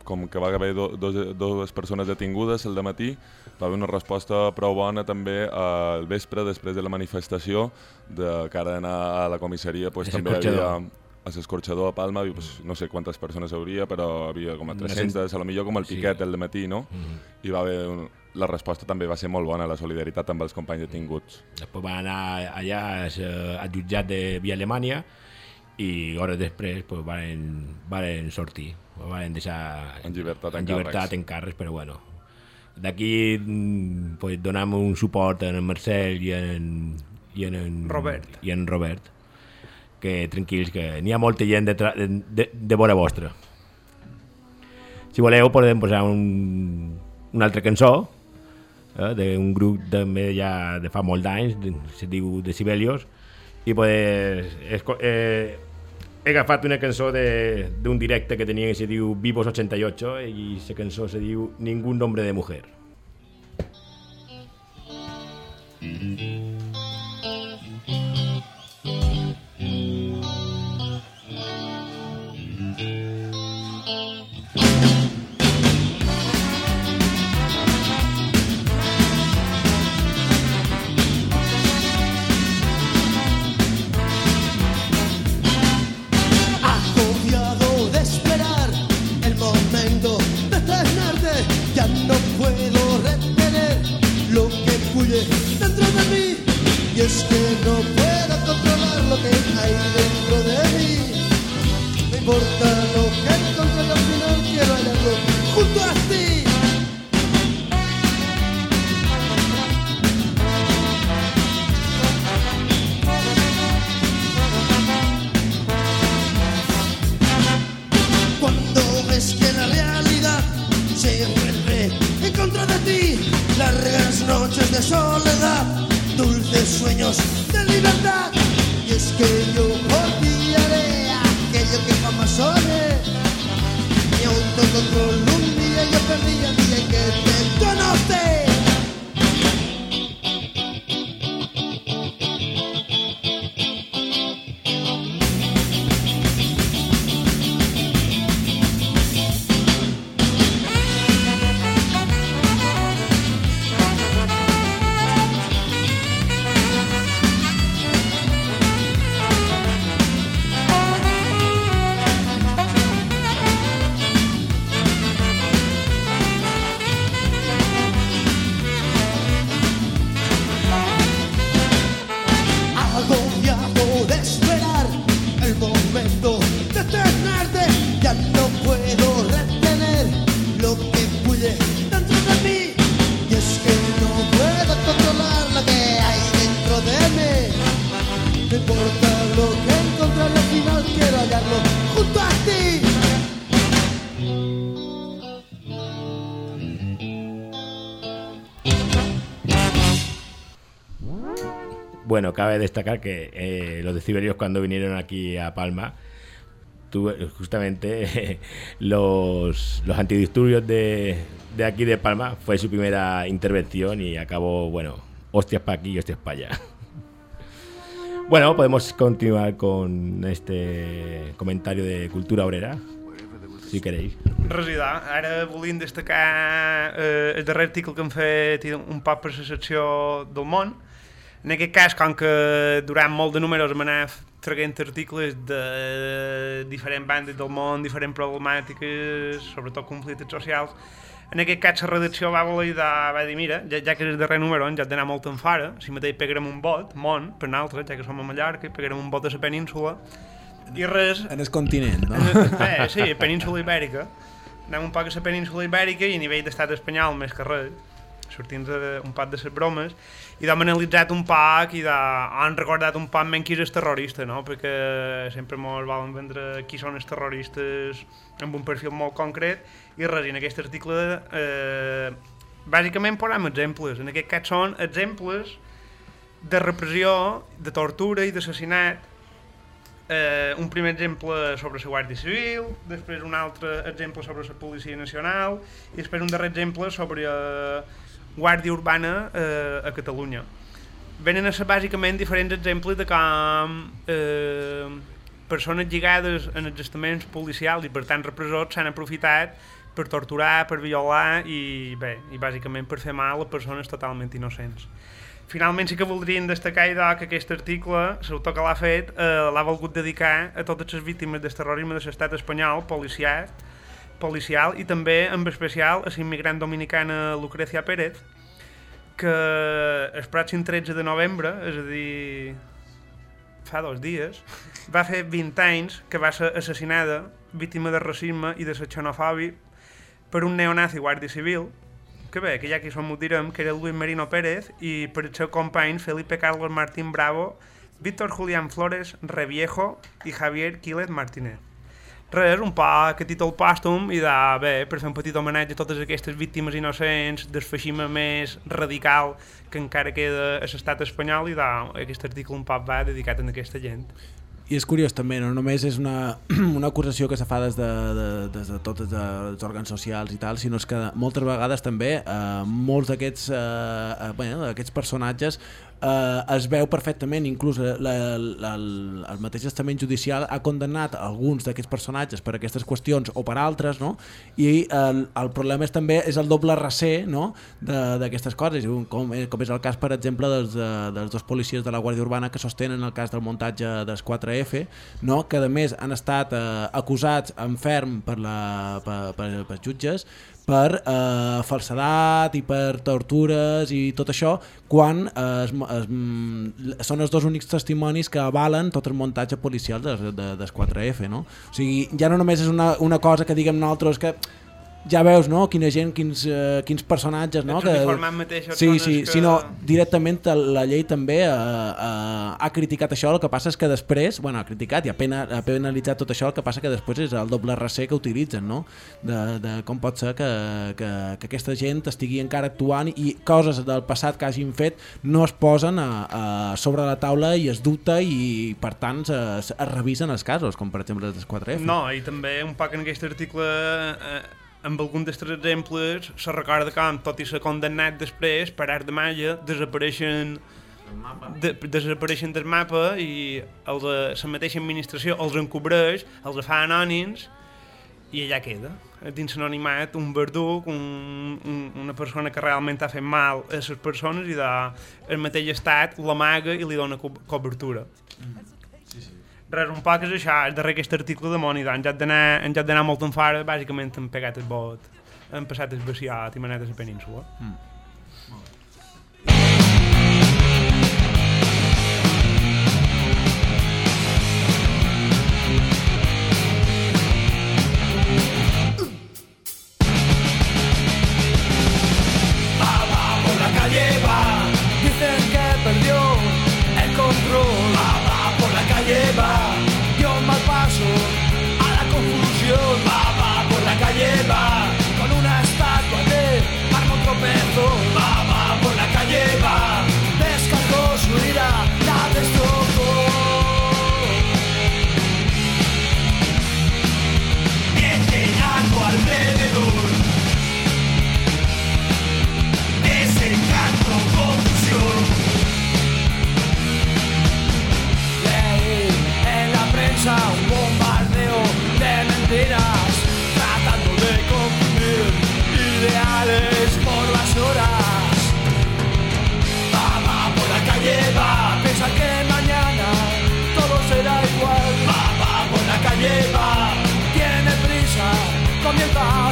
com que va haver do, dos, dues persones detingudes el matí, va haver una resposta prou bona també al vespre, després de la manifestació, de cara a anar a la comissaria, pues, també escorxador. havia a l'escorxador a Palma, pues, no sé quantes persones hauria, però havia com a 300, a lo millor com el Sí. piquet el matí, no? Mhm. I va haver un, la resposta també va ser molt bona, la solidaritat amb els companys detinguts. Després van anar allà eh, al jutjat de Via Alemanya i hores després pues, van, van sortir. Van deixar En llibertat en encàrrecs. llibertat en càrrecs, però bueno. D'aquí mm, pues, donem un suport en en Marcel i en, i en, en Robert. i en Robert que tranquils, que n'hi ha molta gent de, de, de, vora vostra. Si voleu podem posar un, una altra cançó eh, d'un grup també ja de fa molt d'anys, se diu de Sibelius, i pues, esco- eh, he agafat una cançó d'un directe que tenia que se diu Vivos 88 i la cançó se diu Ningún nombre de mujer. Agobiado es que no puedo controlar lo que hay de cabe destacar que eh, los decibelios cuando vinieron aquí a Palma, justamente [laughs] los, los antidisturbios de, de aquí de Palma fue su primera intervención y acabó, bueno, hostias para aquí y hostias para allá. [laughs] Bueno, podemos continuar con este comentario de cultura obrera, si queréis. Residar. Ara volíem destacar eh, el darrer article que hem fet un poc per la secció del món. En aquest cas, com que durant molt de números hem anat traient articles de diferents bandes del món, diferents problemàtiques, sobretot conflictes socials, en aquest cas la redacció va voler de, va dir, mira, ja, ja que és el darrer número ja d'anar molt en fora, si mateix pegarem un vot, món, per nosaltres, ja que som a Mallorca, pegarem un vot a la península, i res, En el continent, no? Bé, sí, península ibèrica. Anem un poc a la península ibèrica i a nivell d'estat espanyol més que res, sortint de, un poc de les bromes, i d'hem analitzat un poc i de, han recordat un poc menys qui és terrorista, no? perquè sempre ens volen vendre qui són els terroristes amb un perfil molt concret, i res, en aquest article eh, bàsicament posem exemples, en aquest cas són exemples de repressió, de tortura i d'assassinat. Eh, un primer exemple sobre la Guàrdia Civil, després un altre exemple sobre la Policia Nacional i després un darrer exemple sobre eh, Guàrdia Urbana eh, a Catalunya. Venen a ser bàsicament diferents exemples de com eh, persones lligades en els estaments policials i per tant repressors s'han aprofitat per torturar, per violar i bé, i bàsicament per fer mal a persones totalment innocents. Finalment sí que voldríem destacar idò, que aquest article, l'autor que l'ha fet, eh, l'ha volgut dedicar a totes les víctimes del terrorisme de l'estat espanyol, policial, policial i també, en especial, a l'immigrant dominicana Lucrecia Pérez, que el pròxim 13 de novembre, és a dir, fa dos dies, va fer 20 anys que va ser assassinada, víctima de racisme i de la xenofòbia, per un neonazi guàrdia civil, que bé, que ja aquí som ho direm, que era el Luis Merino Pérez, i per els seus companys Felipe Carlos Martín Bravo, Víctor Julián Flores Reviejo i Javier Quilet Martínez. Res, un poc a títol pòstum i de, bé, per fer un petit homenatge a totes aquestes víctimes innocents del feixisme més radical que encara queda a l'estat espanyol i de, aquest article un poc va dedicat a aquesta gent. I és curiós també, no només és una, [clears throat] una acusació que se fa des de, de, des de tots els òrgans socials i tal, sinó és que moltes vegades també eh, molts d'aquests eh, eh, bueno, personatges eh, es veu perfectament, inclús la, la, el, el mateix estament judicial ha condemnat alguns d'aquests personatges per aquestes qüestions o per altres, no? i el, el problema és també és el doble recer no? D'aquestes coses, com, com és el cas, per exemple, dels, de, dels dos policies de la Guàrdia Urbana que sostenen el cas del muntatge dels 4F, no? que a més han estat eh, acusats en ferm per, la, per, per, per jutges per eh, falsedat i per tortures i tot això quan eh, es, es, mm, són els dos únics testimonis que avalen tot el muntatge policial des, de, des 4F no? o sigui, ja no només és una, una cosa que diguem nosaltres que ja veus, no?, quina gent, quins, eh, quins personatges, no? Uniformats mateixos sí, sí, que- sinó directament la llei també eh, eh, ha criticat això, el que passa és que després, bueno, ha criticat i ha, pena, ha penalitzat tot això, el que passa que després és el doble recer que utilitzen, no? De, de com pot ser que, que, que aquesta gent estigui encara actuant i coses del passat que hagin fet no es posen a, a sobre la taula i es dubta i per tant es, es revisen els casos, com per exemple els dels 4F. No, i també un poc en aquest article eh, amb algun dels tres exemples se recorda com, tot i ser condemnat després, per art de màgia, desapareixen de, desapareixen del mapa i els, de la mateixa administració els encobreix, els fa anònims i allà queda. Dins l'anonimat un verduc, un, un, una persona que realment ha fet mal a les persones i de, el mateix estat l'amaga i li dona co cobertura. Res, un poc és això, és darrere aquest article de Moni, en lloc d'anar molt en bàsicament han pegat el bot, han passat el vaciat i m'han anat a la península. por llegar.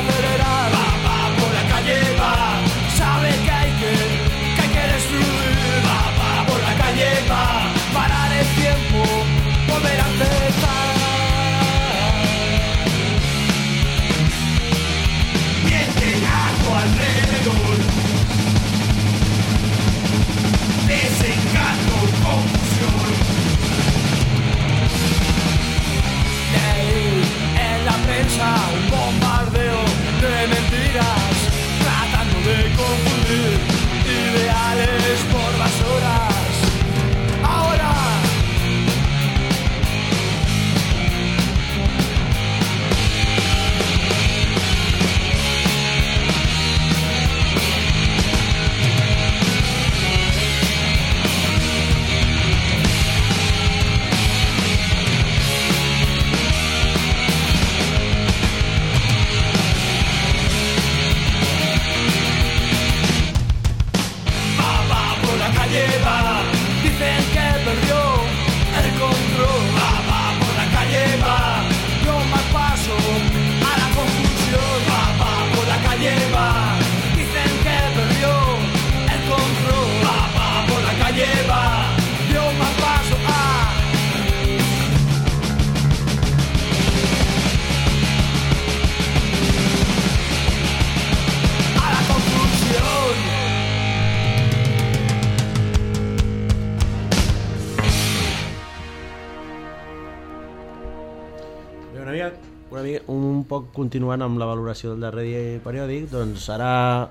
Continuant amb la valoració del darrer periòdic, doncs ara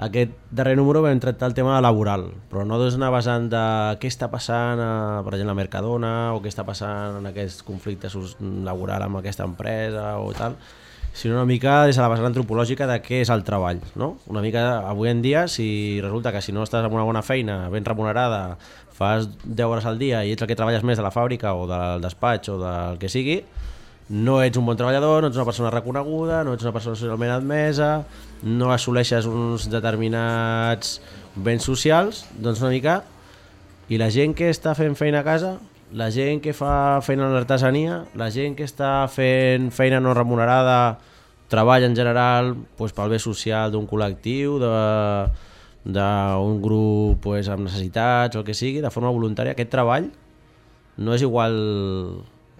aquest darrer número vam tractar el tema laboral, però no des d'una vessant de què està passant, a, per exemple, a Mercadona, o què està passant en aquest conflicte laboral amb aquesta empresa o tal, sinó una mica des de la vessant antropològica de què és el treball. No? Una mica avui en dia, si resulta que si no estàs en una bona feina, ben remunerada, fas 10 hores al dia i ets el que treballes més de la fàbrica o del despatx o del que sigui, no ets un bon treballador, no ets una persona reconeguda, no ets una persona socialment admesa, no assoleixes uns determinats béns socials, doncs una mica... I la gent que està fent feina a casa, la gent que fa feina a l'artesania, la gent que està fent feina no remunerada, treball en general doncs, pel bé social d'un col·lectiu, de d'un grup pues, amb necessitats o el que sigui, de forma voluntària, aquest treball no és igual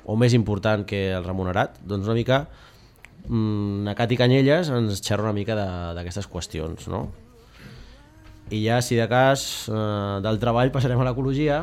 o més important que el remunerat, doncs una mica mm, Nacat i Canyelles ens xerra una mica d'aquestes qüestions, no? I ja, si de cas, eh, del treball passarem a l'ecologia.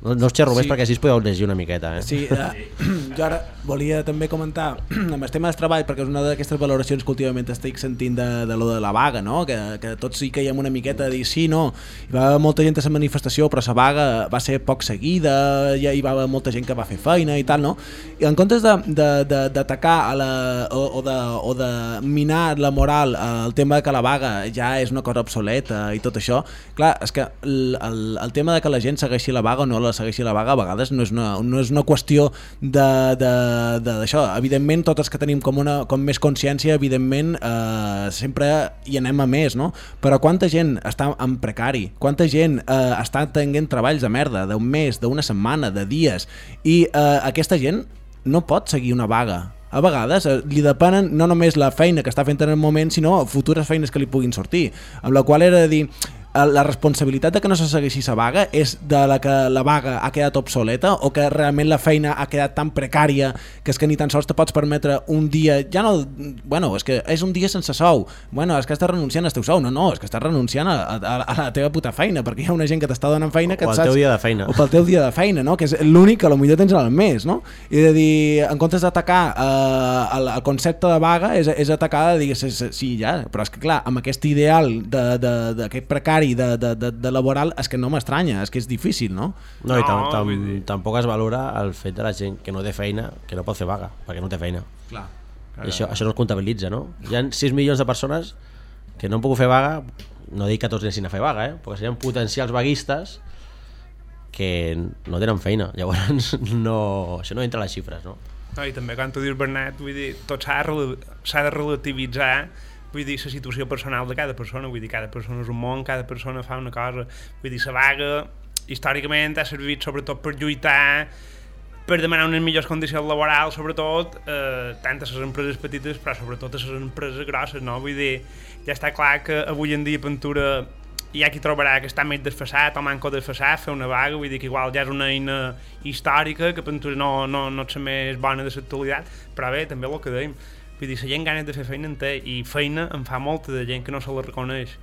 No, no us xerro sí. més perquè així us podeu llegir una miqueta, eh? Sí, eh, [clears throat] jo ara volia també comentar [clears throat] amb el tema del treball, perquè és una d'aquestes valoracions que últimament estic sentint de, de lo de la vaga, no? que, que tots sí que hi ha una miqueta de dir sí, no, hi va haver molta gent a la manifestació, però la vaga va ser poc seguida, ja hi va haver molta gent que va fer feina i tal, no? I en comptes d'atacar o, o, de, o de minar la moral el tema de que la vaga ja és una cosa obsoleta i tot això, clar, és que el, el, el tema de que la gent segueixi la vaga o no la segueixi la vaga a vegades no és una, no és una qüestió d'això. Evidentment, tots els que tenim com, una, com més consciència, evidentment, eh, sempre hi anem a més, no? Però quanta gent està en precari? Quanta gent eh, està tenint treballs de merda, d'un mes, d'una setmana, de dies? I eh, aquesta gent no pot seguir una vaga. A vegades eh, li depenen no només la feina que està fent en el moment, sinó futures feines que li puguin sortir. Amb la qual era de dir, la responsabilitat de que no se segueixi la vaga és de la que la vaga ha quedat obsoleta o que realment la feina ha quedat tan precària que és que ni tan sols te pots permetre un dia, ja no, bueno, és que és un dia sense sou, bueno, és que estàs renunciant al teu sou, no, no, és que estàs renunciant a, a, a la teva puta feina, perquè hi ha una gent que t'està donant feina que O saps- teu dia de feina. o pel teu dia de feina, no? que és l'únic que potser tens al mes, no? I de dir, en comptes d'atacar eh, el, el concepte de vaga, és, és atacar de dir, sí, ja, però és que clar, amb aquest ideal de- de- d'aquest precari de, de, de, de laboral, és que no m'estranya, és que és difícil, no? No, i tam, tam, tampoc es valora el fet de la gent que no té feina, que no pot fer vaga, perquè no té feina. Clar. I això, això no es comptabilitza, no? Hi ha 6 milions de persones que no han pogut fer vaga, no dic que tots anessin a fer vaga, eh? perquè serien potencials vaguistes que no tenen feina. [laughs] Llavors, no, això no entra a les xifres, no? No, I també, quan tu dius, Bernat, vull dir, tot s'ha de rela- s'ha de relativitzar vull dir, la situació personal de cada persona, vull dir, cada persona és un món, cada persona fa una cosa, vull dir, la vaga històricament ha servit sobretot per lluitar per demanar unes millors condicions laborals, sobretot, eh, tant a les empreses petites, però sobretot a les empreses grosses, no? Vull dir, ja està clar que avui en dia Pintura hi ha qui trobarà que està més desfassat o manco desfassat, fer una vaga, vull dir que igual ja és una eina històrica, que Pintura no, no, no és la més bona de l'actualitat, però bé, també el que dèiem, vull dir, la gent ganes de fer feina en té, i feina en fa molta de gent que no se la reconeix.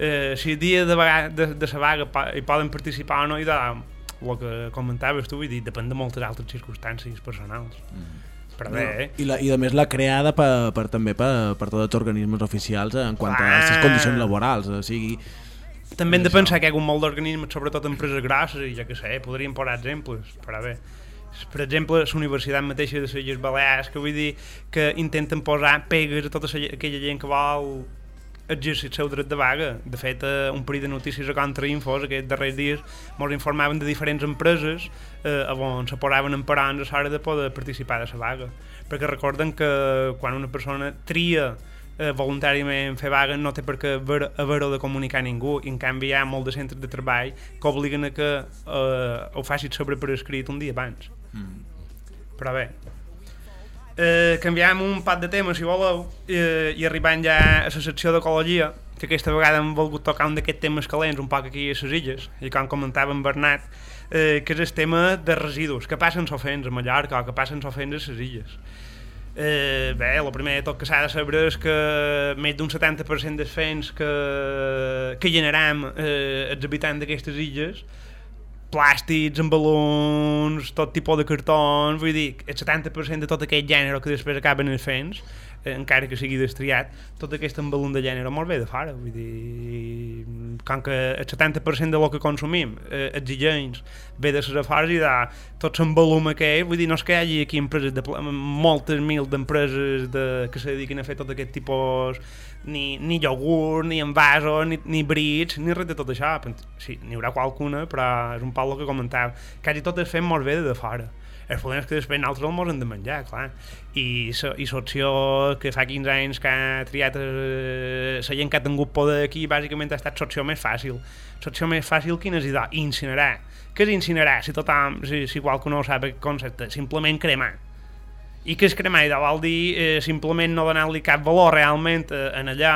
Eh, si el dia de, vaga, de, de la vaga hi poden participar o no, i de, el que comentaves tu, vull dir, depèn de moltes altres circumstàncies personals. Però bé, eh? I, la, I a més la creada per, per també per, per tots els organismes oficials en quant a Clar. les condicions laborals, o sigui, També hem de pensar que hi ha hagut molt d'organismes, sobretot empreses grosses, i ja que sé, podríem posar exemples, però bé. Per exemple, la Universitat mateixa de les Illes Balears, que vull dir que intenten posar pegues a tota la- aquella gent que vol exercir el seu dret de vaga. De fet, eh, un període de notícies a Contrainfos aquests darrers dies ens informaven de diferents empreses eh, on se posaven en parants a l'hora de poder participar de la vaga. Perquè recorden que quan una persona tria eh, voluntàriament fer vaga no té per què haver- haver-ho de comunicar a ningú i en canvi hi ha molt de centres de treball que obliguen a que eh, ho facis sobre per escrit un dia abans però bé. Eh, canviam un pat de tema si voleu eh, i arribant ja a la secció d'ecologia que aquesta vegada hem volgut tocar un d'aquests temes calents un poc aquí a les illes. I com comentava en Bernat eh, que és el tema de residus que passen sofens a Mallorca o que passen sofens a les illes. Eh, bé, el primer de tot que s'ha de saber és que més d'un 70% dels fens que, que generam eh, els habitants d'aquestes illes plàstics, emballons, tot tipus de cartons, vull dir, el 70% de tot aquest gènere que després acaben els fens, eh, encara que sigui destriat, tot aquest emballon de gènere molt bé de fora, vull dir, com que el 70% de lo que consumim, eh, els illencs, ve de les afores i de tot l'emballum aquell, vull dir, no és que hi hagi aquí empreses, de, moltes mil d'empreses de, que se dediquen a fer tot aquest tipus ni, ni iogurt, ni envasos, ni, ni brits, ni res de tot això. Sí, n'hi haurà qualcuna, però és un el que comentava. Quasi tot es fem molt bé de fora. El problema és que després nosaltres el mos hem de menjar, clar. I i l'opció que fa 15 anys que ha triat eh, la gent que ha tingut poder aquí, bàsicament ha estat l'opció més fàcil. L'opció més fàcil quina és idò? Incinerar. Què és incinerar? Si tothom, si, si qualcú no ho sap aquest concepte, simplement cremar i que és cremar idò vol dir eh, simplement no donar-li cap valor realment eh, en allà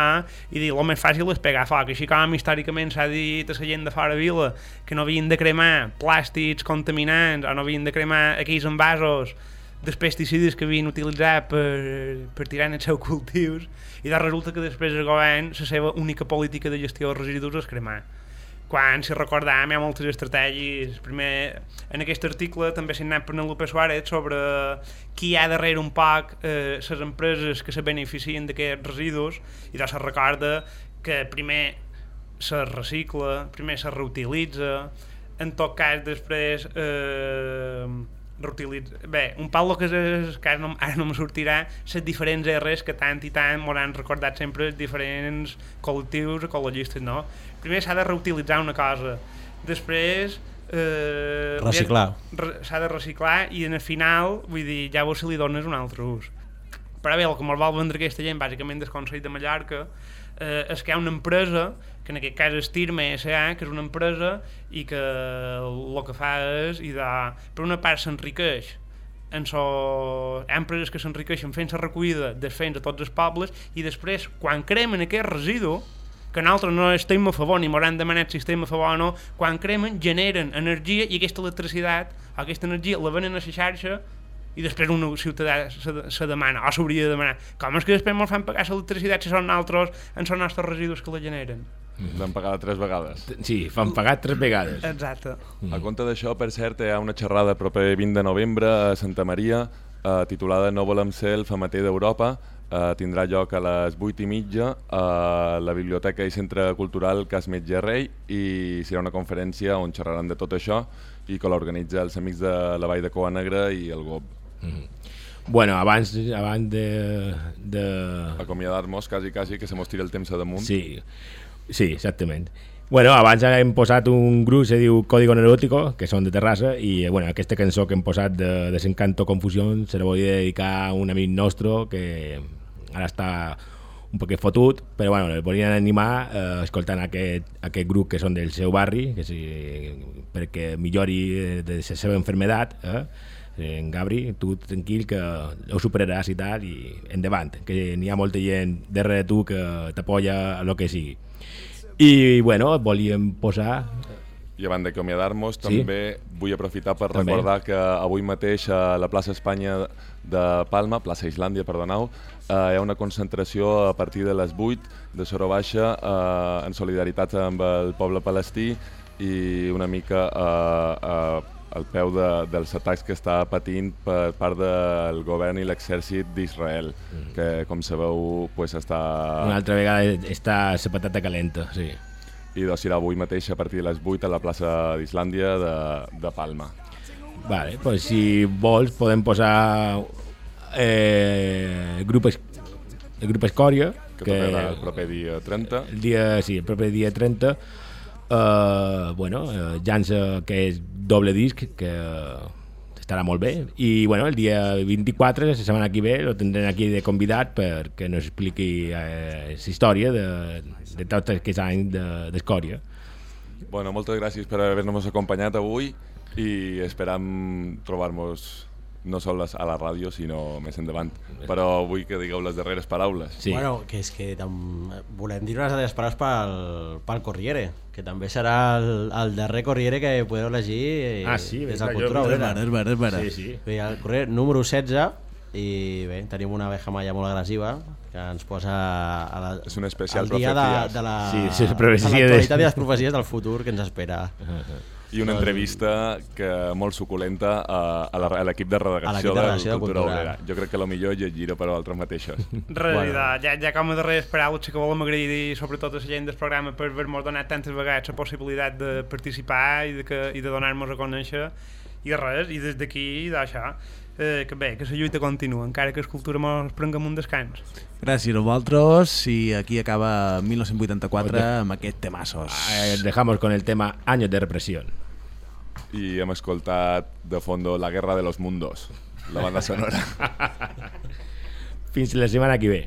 i dir el més fàcil és pegar foc així com històricament s'ha dit a la gent de fora vila que no havien de cremar plàstics contaminants o no havien de cremar aquells envasos dels pesticides que havien utilitzat per, per tirar en els seus cultius i de resulta que després el govern la seva única política de gestió dels residus és cremar quan, si recordam, hi ha moltes estratègies. Primer, en aquest article també s'ha anat Penelope Suárez sobre qui hi ha darrere un poc eh, les empreses que se beneficien d'aquests residus i doncs se recorda que primer se recicla, primer se reutilitza, en tot cas després eh, reutilitza... Bé, un pal que és, que ara no, ara no me sortirà, les diferents R's que tant i tant m'hauran recordat sempre els diferents col·lectius ecologistes, no? Primer s'ha de reutilitzar una cosa, després... Eh, Reciclar. re- S'ha de reciclar i en el final, vull dir, ja vos se li dones un altre ús. Però bé, el que me'l vol vendre aquesta gent, bàsicament del Consell de Mallorca, eh, és que hi ha una empresa, que en aquest cas és Tirme S.A., que és una empresa i que el que fa és, i de, per una part s'enriqueix en so... empreses que s'enriqueixen fent la recollida dels fens a tots els pobles i després, quan cremen aquest residu, que nosaltres no estem a favor ni m'hauran demanat si estem a favor o no, quan cremen generen energia i aquesta electricitat, aquesta energia la venen a la xarxa i després un ciutadà se, se demana, o s'hauria de demanar, com és que després ens fan pagar l'electricitat si són altres, en són nostres residus que la generen? L'han pagat tres vegades. Sí, fan pagar tres vegades. Exacte. A compte d'això, per cert, hi ha una xerrada el proper 20 de novembre a Santa Maria eh, titulada No volem ser el famater d'Europa. Eh, tindrà lloc a les 8 i mitja a la Biblioteca i Centre Cultural Cas Metge Rei i serà una conferència on xerraran de tot això i que l'organitza els Amics de la Vall de Coa Negra i el GOB. Bueno, abans, abans de, de... Acomiadar-nos quasi, quasi, que se mos tira el temps a damunt. Sí, sí, exactament. Bueno, abans hem posat un grup se diu Código Neurótico, que són de Terrassa, i bueno, aquesta cançó que hem posat de Desencanto Confusión se la volia dedicar a un amic nostre que ara està un poquet fotut, però bueno, el volien animar eh, escoltant aquest, aquest grup que són del seu barri, que sí, perquè millori eh, de la seva enfermedat, eh? En Gabri, tu tranquil que ho superaràs i tal, i endavant, que n'hi ha molta gent darrere tu que t'apoya a lo que sigui. I, bueno, volíem posar... I abans d'acomiadar-nos, Sí. també vull aprofitar per També. recordar que avui mateix a la plaça Espanya de Palma, plaça Islàndia, perdoneu, eh, hi ha una concentració a partir de les 8 de Soro Baixa eh, en solidaritat amb el poble palestí i una mica eh, eh, al peu de, dels atacs que està patint per part del govern i l'exèrcit d'Israel, que com sabeu pues, està... Una altra vegada està la patata calenta, sí. i doncs serà avui mateix a partir de les 8 a la plaça d'Islàndia de, de Palma. Vale, pues si vols podem posar eh, grup, el grup Escòria, que, que el proper dia 30. el dia, sí, el proper dia 30 eh, bueno, eh, llança que és doble disc que estarà molt bé. I bueno, el dia 24 la setmana que ve lo tindrem aquí de convidat perquè nos expliqui eh, història de, de tots aquests anys de- d'Escòria. Bueno, moltes gràcies per haver-nos acompanyat avui i esperam trobar-nos no sols a la ràdio, sinó més endavant. Però vull que digueu les darreres paraules. sí. Bueno, que és que tam... volem dir unes altres paraules pel, pel Corriere, que també serà el, el darrer Corriere que podeu llegir eh, Ah, sí, des de jo- Cultura és Obrera. És vera, és vera. sí, sí. Bé, el Corriere número 16 i bé, tenim una abeja malla molt agressiva que ens posa a la, És un especial al dia de, de la, Sí, sí, de de- l'actualitat i les profecies del futur que ens espera. I una entrevista que molt suculenta a, a la- a l'equip de A redacció de de redacció de Cultura Cultura. Obrera. Jo crec que lo millor llegir-ho per altres mateixos. Res, [laughs] bueno. ja, ja com a darreres paraules sí que volem agrair sobretot a la gent del programa per haver-nos donat tantes vegades la possibilitat de participar i de, que, i de donar-nos a conèixer i res, i des d'aquí d'això eh, que bé, que la lluita continua encara que Escultura mos prenguem un descans Gràcies a vosaltres i aquí acaba 1984 amb aquest temassos. Eh, dejamos con el tema Años de represión i hem escoltat de fondo La guerra de los mundos, la banda sonora. Fins la setmana que ve.